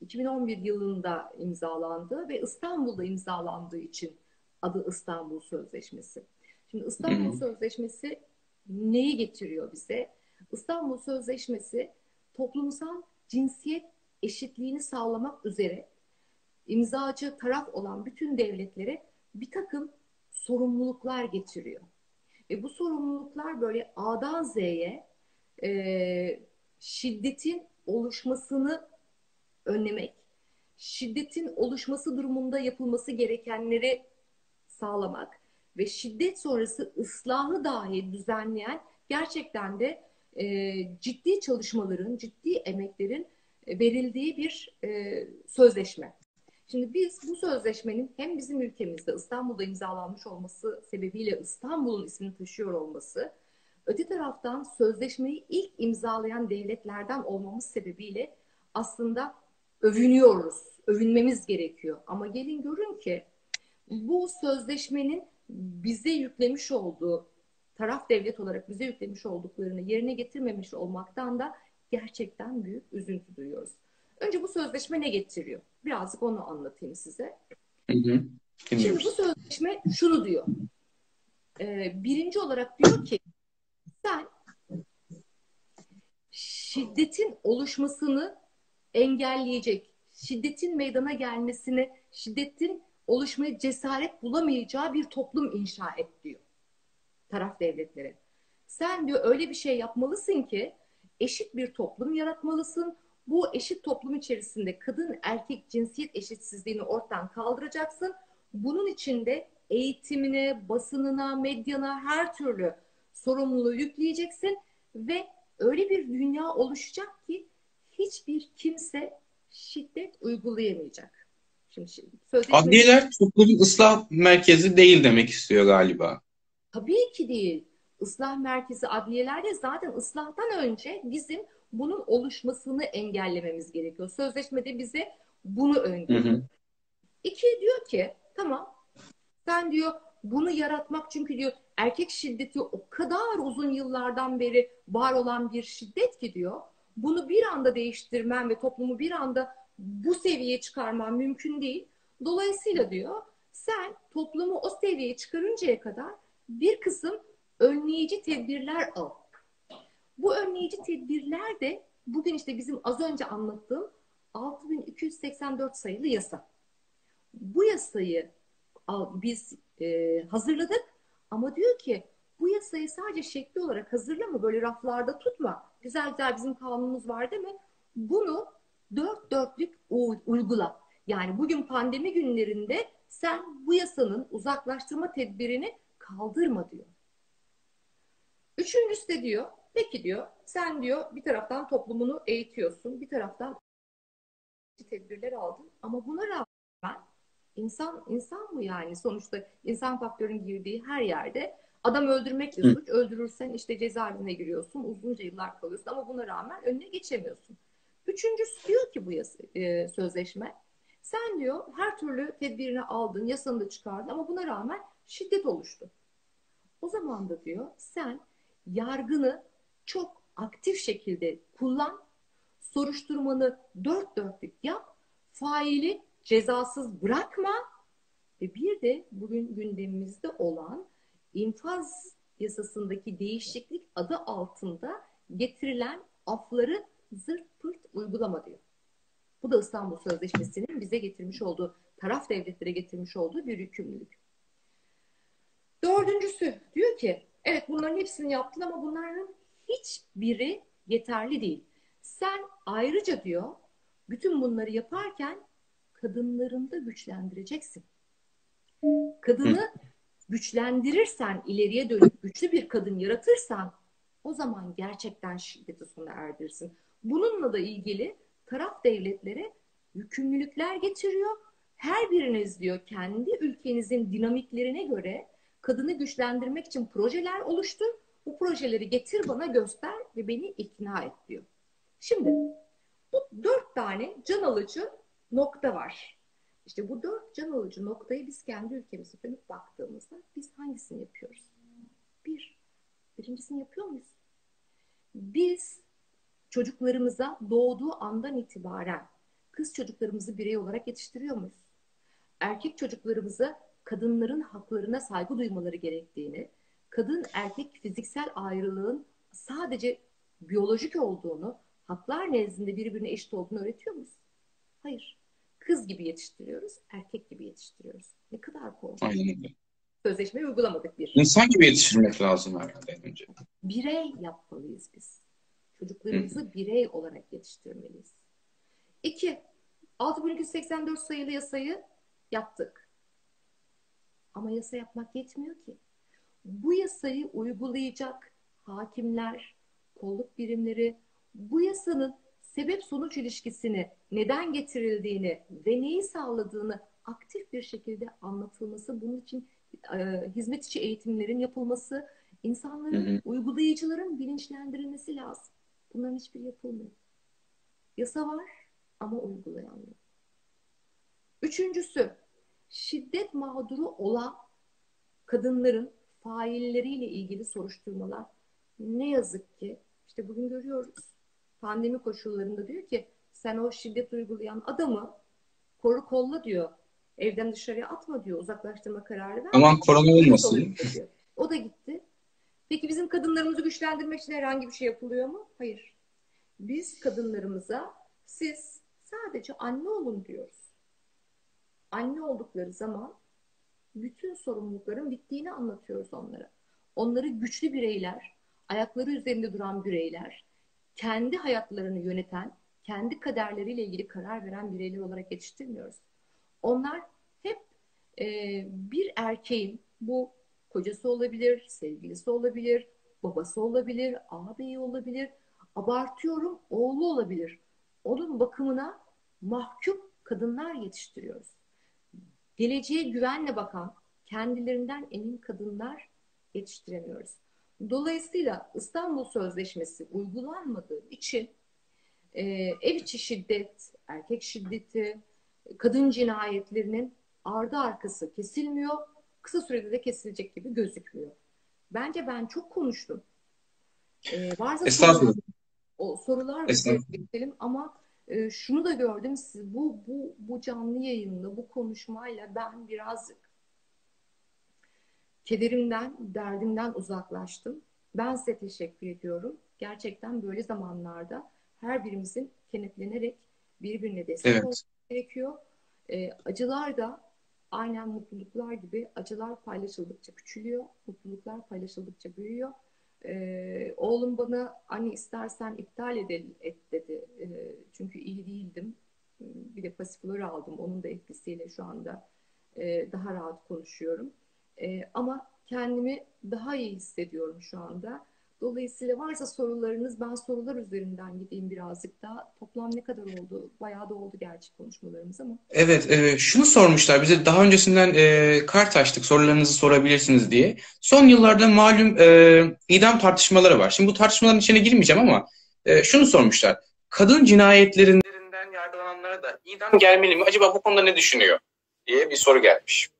2011 yılında imzalandı ve İstanbul'da imzalandığı için adı İstanbul Sözleşmesi. Şimdi İstanbul Sözleşmesi neyi getiriyor bize? İstanbul Sözleşmesi toplumsal cinsiyet eşitliğini sağlamak üzere imzacı taraf olan bütün devletlere bir takım sorumluluklar getiriyor. Ve bu sorumluluklar böyle A'dan Z'ye e, şiddetin oluşmasını önlemek, şiddetin oluşması durumunda yapılması gerekenleri sağlamak ve şiddet sonrası ıslahı dahi düzenleyen gerçekten de e, ciddi çalışmaların, ciddi emeklerin verildiği bir e, sözleşme. Şimdi biz bu sözleşmenin hem bizim ülkemizde İstanbul'da imzalanmış olması sebebiyle İstanbul'un ismini taşıyor olması, öte taraftan sözleşmeyi ilk imzalayan devletlerden olmamız sebebiyle aslında övünüyoruz, övünmemiz gerekiyor. Ama gelin görün ki bu sözleşmenin bize yüklemiş olduğu taraf devlet olarak bize yüklemiş olduklarını yerine getirmemiş olmaktan da gerçekten büyük üzüntü duyuyoruz. Önce bu sözleşme ne getiriyor? Birazcık onu anlatayım size. Hı hı. Şimdi bu sözleşme şunu diyor. Ee, birinci olarak diyor ki sen şiddetin oluşmasını engelleyecek, şiddetin meydana gelmesini, şiddetin oluşmaya cesaret bulamayacağı bir toplum inşa et diyor taraf devletlere. Sen diyor öyle bir şey yapmalısın ki eşit bir toplum yaratmalısın. Bu eşit toplum içerisinde kadın erkek cinsiyet eşitsizliğini ortadan kaldıracaksın. Bunun için de eğitimine, basınına, medyana her türlü sorumluluğu yükleyeceksin ve öyle bir dünya oluşacak ki hiçbir kimse şiddet uygulayamayacak. Şimdi sözleşme... Adliyeler toplum ıslah merkezi değil demek istiyor galiba. Tabii ki değil. Islah merkezi adliyelerde zaten ıslahtan önce bizim bunun oluşmasını engellememiz gerekiyor. Sözleşmede bize bunu öngörüyor. İki diyor ki tamam sen diyor bunu yaratmak çünkü diyor erkek şiddeti o kadar uzun yıllardan beri var olan bir şiddet ki diyor. Bunu bir anda değiştirmen ve toplumu bir anda bu seviyeye çıkarman mümkün değil. Dolayısıyla diyor sen toplumu o seviyeye çıkarıncaya kadar bir kısım önleyici tedbirler al. Bu önleyici tedbirler de bugün işte bizim az önce anlattığım 6284 sayılı yasa. Bu yasayı biz e, hazırladık ama diyor ki bu yasayı sadece şekli olarak hazırlama böyle raflarda tutma. Güzel güzel bizim kanunumuz var değil mi? Bunu dört dörtlük uygula. Yani bugün pandemi günlerinde sen bu yasanın uzaklaştırma tedbirini kaldırma diyor. Üçüncüsü de diyor, peki diyor, sen diyor bir taraftan toplumunu eğitiyorsun, bir taraftan tedbirler aldın ama buna rağmen insan insan bu yani sonuçta insan faktörün girdiği her yerde adam öldürmek de suç. Öldürürsen işte cezaevine giriyorsun, uzunca yıllar kalıyorsun ama buna rağmen önüne geçemiyorsun. Üçüncüsü diyor ki bu yasa, e, sözleşme sen diyor her türlü tedbirini aldın, yasanı da çıkardın ama buna rağmen şiddet oluştu. O zaman da diyor sen yargını çok aktif şekilde kullan, soruşturmanı dört dörtlük yap, faili cezasız bırakma ve bir de bugün gündemimizde olan infaz yasasındaki değişiklik adı altında getirilen afları zırt pırt uygulama diyor. Bu da İstanbul Sözleşmesi'nin bize getirmiş olduğu, taraf devletlere getirmiş olduğu bir yükümlülük. Dördüncüsü diyor ki evet bunların hepsini yaptın ama bunların hiçbiri yeterli değil. Sen ayrıca diyor bütün bunları yaparken kadınlarını da güçlendireceksin. Kadını güçlendirirsen, ileriye dönük güçlü bir kadın yaratırsan o zaman gerçekten şiddeti sona erdirsin. Bununla da ilgili taraf devletlere yükümlülükler getiriyor. Her biriniz diyor kendi ülkenizin dinamiklerine göre kadını güçlendirmek için projeler oluştur. Bu projeleri getir bana göster ve beni ikna et diyor. Şimdi bu dört tane can alıcı nokta var. İşte bu dört can alıcı noktayı biz kendi ülkemize dönüp baktığımızda biz hangisini yapıyoruz? Bir, birincisini yapıyor muyuz? Biz çocuklarımıza doğduğu andan itibaren kız çocuklarımızı birey olarak yetiştiriyor muyuz? Erkek çocuklarımızı kadınların haklarına saygı duymaları gerektiğini, kadın erkek fiziksel ayrılığın sadece biyolojik olduğunu, haklar nezdinde birbirine eşit olduğunu öğretiyor muyuz? Hayır. Kız gibi yetiştiriyoruz, erkek gibi yetiştiriyoruz. Ne kadar korkunç. Aynen öyle. Sözleşmeyi uygulamadık bir. İnsan gibi yetiştirmek lazım herhalde önce. Birey yapmalıyız biz. Çocuklarımızı Hı. birey olarak yetiştirmeliyiz. İki, 6284 sayılı yasayı yaptık. Ama yasa yapmak yetmiyor ki. Bu yasayı uygulayacak hakimler, kolluk birimleri bu yasanın sebep sonuç ilişkisini, neden getirildiğini ve neyi sağladığını aktif bir şekilde anlatılması, bunun için e, hizmet içi eğitimlerin yapılması, insanların, hı hı. uygulayıcıların bilinçlendirilmesi lazım. Bunların hiçbir yapılmıyor. Yasa var ama uygulayamıyor. Üçüncüsü, şiddet mağduru olan kadınların failleriyle ilgili soruşturmalar ne yazık ki işte bugün görüyoruz. Pandemi koşullarında diyor ki sen o şiddet uygulayan adamı koru kolla diyor. Evden dışarıya atma diyor. Uzaklaştırma kararı ver. Aman korona olmasın. O da gitti. Peki bizim kadınlarımızı güçlendirmek için herhangi bir şey yapılıyor mu? Hayır. Biz kadınlarımıza siz sadece anne olun diyoruz. Anne oldukları zaman bütün sorumlulukların bittiğini anlatıyoruz onlara. Onları güçlü bireyler, ayakları üzerinde duran bireyler, kendi hayatlarını yöneten, kendi kaderleriyle ilgili karar veren bireyler olarak yetiştirmiyoruz. Onlar hep e, bir erkeğin bu kocası olabilir, sevgilisi olabilir, babası olabilir, ağabeyi olabilir, abartıyorum oğlu olabilir. Onun bakımına mahkum kadınlar yetiştiriyoruz. Geleceğe güvenle bakan, kendilerinden emin kadınlar yetiştiremiyoruz. Dolayısıyla İstanbul Sözleşmesi uygulanmadığı için e, ev içi şiddet, erkek şiddeti, kadın cinayetlerinin ardı arkası kesilmiyor. Kısa sürede de kesilecek gibi gözükmüyor. Bence ben çok konuştum. Ee, varsa sorular, o sorular bekleyelim ama e, şunu da gördüm. Siz, bu, bu, bu canlı yayınla, bu konuşmayla ben birazcık kederimden, derdimden uzaklaştım. Ben size teşekkür ediyorum. Gerçekten böyle zamanlarda her birimizin kenetlenerek birbirine destek evet. olması gerekiyor. E, acılar da aynen mutluluklar gibi acılar paylaşıldıkça küçülüyor, mutluluklar paylaşıldıkça büyüyor. Ee, oğlum bana anne istersen iptal edelim et dedi. Ee, çünkü iyi değildim. Bir de pasiflor aldım. Onun da etkisiyle şu anda e, daha rahat konuşuyorum. E, ama kendimi daha iyi hissediyorum şu anda. Dolayısıyla varsa sorularınız ben sorular üzerinden gideyim birazcık daha. Toplam ne kadar oldu? Bayağı da oldu gerçi konuşmalarımız ama. Evet, e, şunu sormuşlar bize daha öncesinden e, kart açtık sorularınızı sorabilirsiniz diye. Son yıllarda malum e, idam tartışmaları var. Şimdi bu tartışmaların içine girmeyeceğim ama e, şunu sormuşlar. Kadın cinayetlerinden yargılananlara da idam gelmeli mi? Acaba bu konuda ne düşünüyor? diye bir soru gelmiş.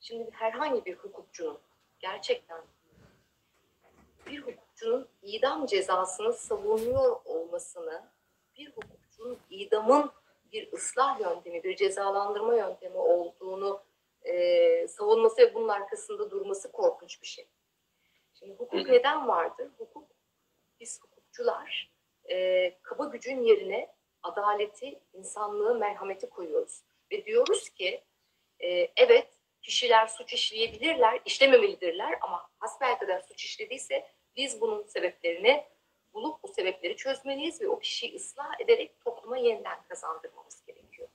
Şimdi herhangi bir hukukçunun gerçekten bir hukukçunun idam cezasını savunuyor olmasını, bir hukukçunun idamın bir ıslah yöntemi, bir cezalandırma yöntemi olduğunu e, savunması ve bunun arkasında durması korkunç bir şey. Şimdi hukuk neden vardır? Hukuk, biz hukukçular e, kaba gücün yerine adaleti, insanlığı, merhameti koyuyoruz. Ve diyoruz ki e, evet kişiler suç işleyebilirler, işlememelidirler ama hasbelkader suç işlediyse biz bunun sebeplerini bulup bu sebepleri çözmeliyiz ve o kişiyi ıslah ederek topluma yeniden kazandırmamız gerekiyor.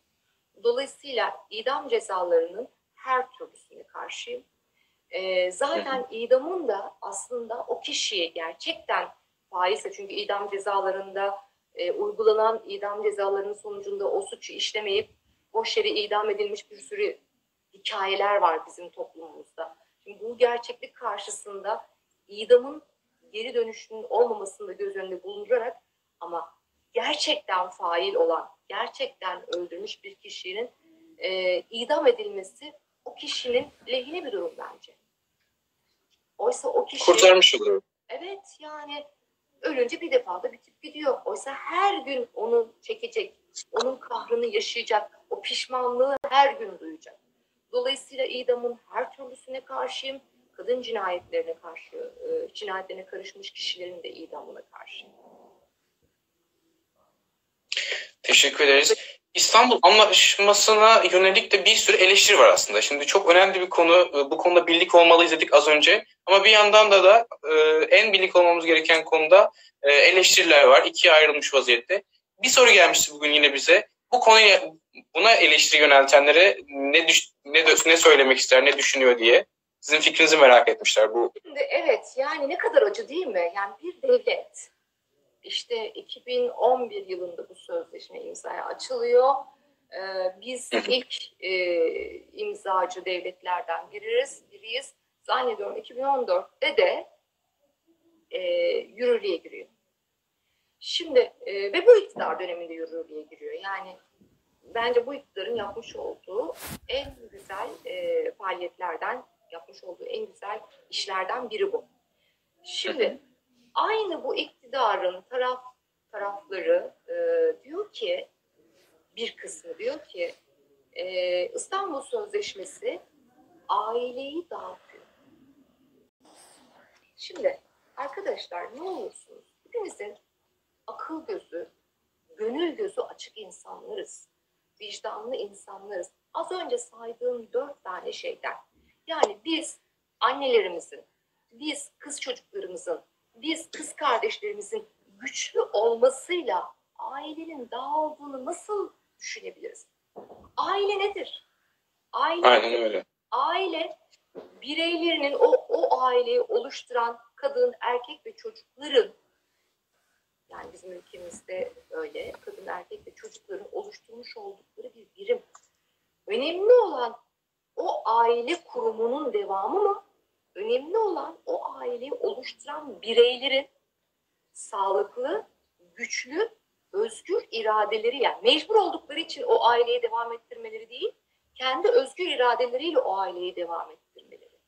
Dolayısıyla idam cezalarının her türlüsüne karşıyım. Ee, zaten idamın da aslında o kişiye gerçekten faizse çünkü idam cezalarında e, uygulanan idam cezalarının sonucunda o suçu işlemeyip boş yere idam edilmiş bir sürü hikayeler var bizim toplumumuzda. Şimdi bu gerçeklik karşısında idamın geri dönüşünün olmamasını da göz önünde bulundurarak ama gerçekten fail olan, gerçekten öldürmüş bir kişinin e, idam edilmesi o kişinin lehine bir durum bence. Oysa o kişi... Kurtarmış olur. Evet yani ölünce bir defa da bitip gidiyor. Oysa her gün onu çekecek, onun kahrını yaşayacak, o pişmanlığı her gün duyacak. Dolayısıyla idamın her türlüsüne karşıyım kadın cinayetlerine karşı, e, cinayetlerine karışmış kişilerin de idamına karşı. Teşekkür ederiz. İstanbul Anlaşması'na yönelik de bir sürü eleştiri var aslında. Şimdi çok önemli bir konu. E, bu konuda birlik olmalıyız dedik az önce. Ama bir yandan da da e, en birlik olmamız gereken konuda eleştiriler var. İkiye ayrılmış vaziyette. Bir soru gelmişti bugün yine bize. Bu konuya buna eleştiri yöneltenlere ne düş, ne ne söylemek ister, ne düşünüyor diye. Sizin fikrinizi merak etmişler bu. evet yani ne kadar acı değil mi? Yani bir devlet işte 2011 yılında bu sözleşme imzaya açılıyor. Ee, biz ilk e, imzacı devletlerden biriyiz. biriyiz. Zannediyorum 2014'te de e, yürürlüğe giriyor. Şimdi e, ve bu iktidar döneminde yürürlüğe giriyor. Yani bence bu iktidarın yapmış olduğu en güzel e, faaliyetlerden, yapmış olduğu en güzel işlerden biri bu. Şimdi aynı bu iktidarın taraf tarafları e, diyor ki bir kısmı diyor ki e, İstanbul Sözleşmesi aileyi dağıtıyor. Şimdi arkadaşlar ne olursunuz hepimizin akıl gözü, gönül gözü açık insanlarız. Vicdanlı insanlarız. Az önce saydığım dört tane şeyden. Yani biz annelerimizin, biz kız çocuklarımızın, biz kız kardeşlerimizin güçlü olmasıyla ailenin dağıldığını nasıl düşünebiliriz? Aile nedir? Aile, Aynen öyle. Aile bireylerinin o, o aileyi oluşturan kadın, erkek ve çocukların yani bizim ülkemizde öyle kadın, erkek ve çocukların oluşturmuş oldukları bir birim. Önemli olan o aile kurumunun devamı mı? Önemli olan o aileyi oluşturan bireylerin sağlıklı, güçlü, özgür iradeleri yani mecbur oldukları için o aileyi devam ettirmeleri değil, kendi özgür iradeleriyle o aileyi devam ettirmeleri.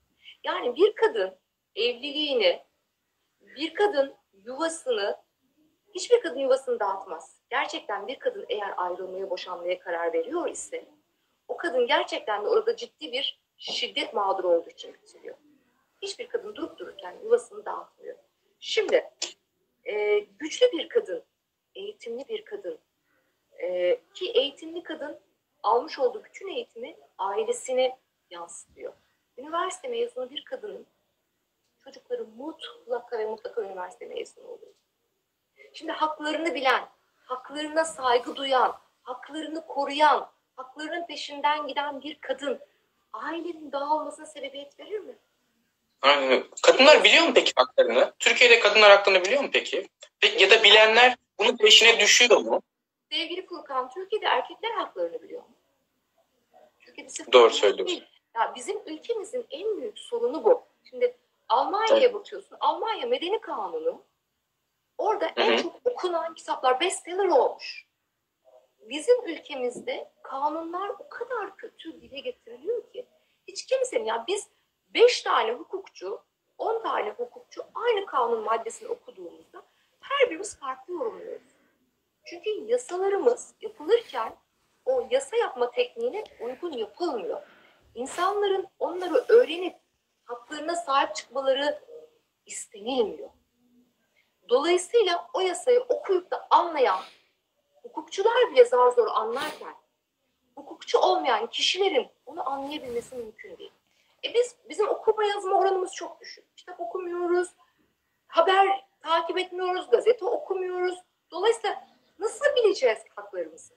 Yani bir kadın evliliğini, bir kadın yuvasını, hiçbir kadın yuvasını dağıtmaz. Gerçekten bir kadın eğer ayrılmaya, boşanmaya karar veriyor ise o kadın gerçekten de orada ciddi bir şiddet mağduru olduğu için bitiriyor. Hiçbir kadın durup dururken yuvasını dağıtmıyor. Şimdi e, güçlü bir kadın, eğitimli bir kadın e, ki eğitimli kadın almış olduğu bütün eğitimi ailesine yansıtıyor. Üniversite mezunu bir kadının çocukları mutlaka ve mutlaka üniversite mezunu oluyor. Şimdi haklarını bilen, haklarına saygı duyan, haklarını koruyan, haklarının peşinden giden bir kadın ailenin dağılmasına sebebiyet verir mi? Aynen. Kadınlar biliyor mu peki haklarını? Türkiye'de kadınlar haklarını biliyor mu peki? peki ya da bilenler bunun peşine düşüyor mu? Sevgili Furkan, Türkiye'de erkekler haklarını biliyor mu? Türkiye'de Doğru söylüyorsun. Ya bizim ülkemizin en büyük sorunu bu. Şimdi Almanya'ya bakıyorsun. Almanya Medeni Kanunu orada Hı-hı. en çok okunan kitaplar bestseller olmuş. Bizim ülkemizde kanunlar o kadar kötü dile getiriliyor ki hiç kimsenin ya biz 5 tane hukukçu, 10 tane hukukçu aynı kanun maddesini okuduğumuzda her birimiz farklı yorumluyoruz. Çünkü yasalarımız yapılırken o yasa yapma tekniğine uygun yapılmıyor. İnsanların onları öğrenip haklarına sahip çıkmaları istenilmiyor. Dolayısıyla o yasayı okuyup da anlayan hukukçular bile zar zor anlarken hukukçu olmayan kişilerin onu anlayabilmesi mümkün değil. E biz bizim okuma yazma oranımız çok düşük. Kitap okumuyoruz, haber takip etmiyoruz, gazete okumuyoruz. Dolayısıyla nasıl bileceğiz haklarımızı?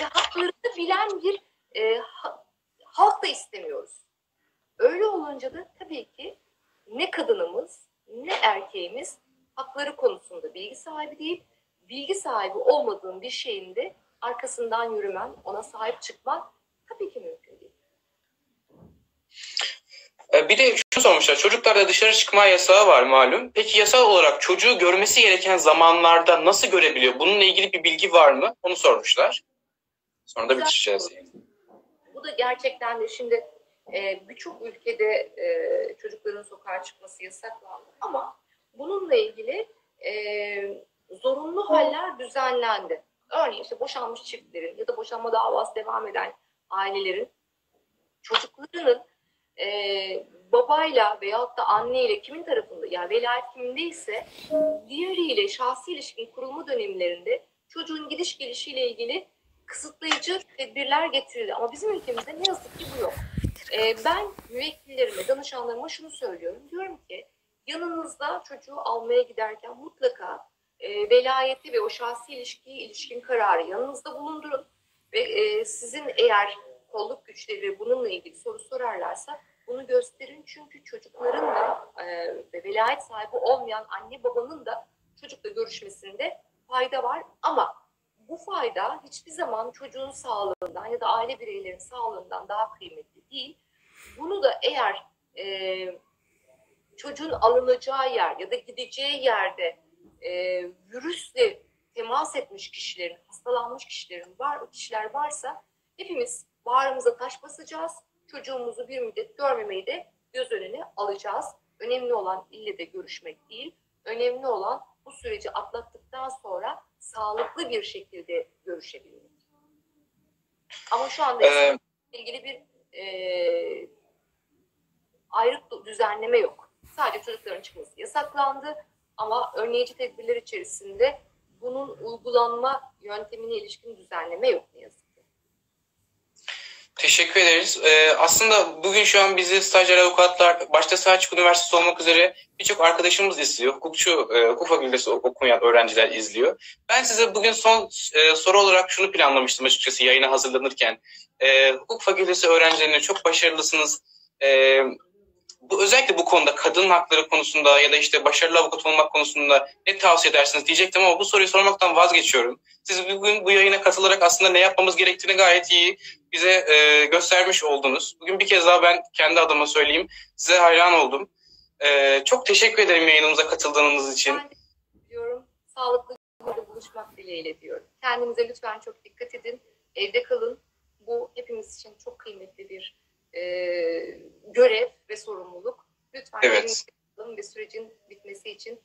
Ve haklarını bilen bir e, ha, halk da istemiyoruz. Öyle olunca da tabii ki ne kadınımız ne erkeğimiz hakları konusunda bilgi sahibi değil, bilgi sahibi olmadığın bir şeyin de arkasından yürümen, ona sahip çıkman tabii ki mümkün değil. Ee, bir de şunu sormuşlar. Çocuklarda dışarı çıkma yasağı var malum. Peki yasal olarak çocuğu görmesi gereken zamanlarda nasıl görebiliyor? Bununla ilgili bir bilgi var mı? Onu sormuşlar. Sonra da bitireceğiz. Bu da gerçekten de şimdi e, birçok ülkede e, çocukların sokağa çıkması yasaklandı ama bununla ilgili e, zorunlu haller düzenlendi. Örneğin işte boşanmış çiftlerin ya da boşanma davası devam eden ailelerin çocuklarının e, babayla veyahut da anneyle kimin tarafında yani velayet kimindeyse diğeriyle şahsi ilişkin kurulma dönemlerinde çocuğun gidiş gelişiyle ilgili kısıtlayıcı tedbirler getirildi. Ama bizim ülkemizde ne yazık ki bu yok. E, ben müvekkillerime, danışanlarıma şunu söylüyorum. Diyorum ki yanınızda çocuğu almaya giderken mutlaka e, velayeti ve o şahsi ilişkiye ilişkin kararı yanınızda bulundurun. Ve e, sizin eğer kolluk güçleri bununla ilgili soru sorarlarsa bunu gösterin. Çünkü çocukların da e, ve velayet sahibi olmayan anne babanın da çocukla görüşmesinde fayda var ama bu fayda hiçbir zaman çocuğun sağlığından ya da aile bireylerinin sağlığından daha kıymetli değil. Bunu da eğer e, çocuğun alınacağı yer ya da gideceği yerde e, virüsle temas etmiş kişilerin, hastalanmış kişilerin var, kişiler varsa hepimiz bağrımıza taş basacağız. Çocuğumuzu bir müddet görmemeyi de göz önüne alacağız. Önemli olan ille de görüşmek değil. Önemli olan bu süreci atlattıktan sonra sağlıklı bir şekilde görüşebilmek. Ama şu anda Ee, ilgili bir e, ayrık düzenleme yok. Sadece çocukların çıkması yasaklandı ama önleyici tedbirler içerisinde bunun uygulanma yöntemine ilişkin düzenleme yok ne yazık ki. Teşekkür ederiz. Ee, aslında bugün şu an bizi stajyer avukatlar, başta Selçuk Üniversitesi olmak üzere birçok arkadaşımız izliyor. Hukukçu, e, hukuk fakültesi okuyan öğrenciler izliyor. Ben size bugün son e, soru olarak şunu planlamıştım açıkçası yayına hazırlanırken. E, hukuk fakültesi öğrencilerine çok başarılısınız. E, bu özellikle bu konuda kadın hakları konusunda ya da işte başarılı avukat olmak konusunda ne tavsiye edersiniz diyecektim ama bu soruyu sormaktan vazgeçiyorum. Siz bugün bu yayına katılarak aslında ne yapmamız gerektiğini gayet iyi bize e, göstermiş oldunuz. Bugün bir kez daha ben kendi adıma söyleyeyim. Size hayran oldum. E, çok teşekkür ederim yayınımıza katıldığınız için. Ben diyorum sağlıklı buluşmak dileğiyle diyorum. Kendinize lütfen çok dikkat edin. Evde kalın. Bu hepimiz için çok kıymetli bir e, görev ve sorumluluk. Lütfen Evet. ve sürecin bitmesi için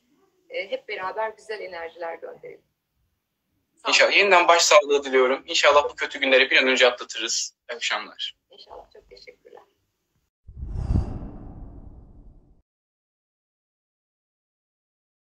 e, hep beraber güzel enerjiler gönderelim. İnşallah yeniden başsağlığı diliyorum. İnşallah bu kötü günleri bir an önce atlatırız. İyi akşamlar. İnşallah. Çok teşekkürler.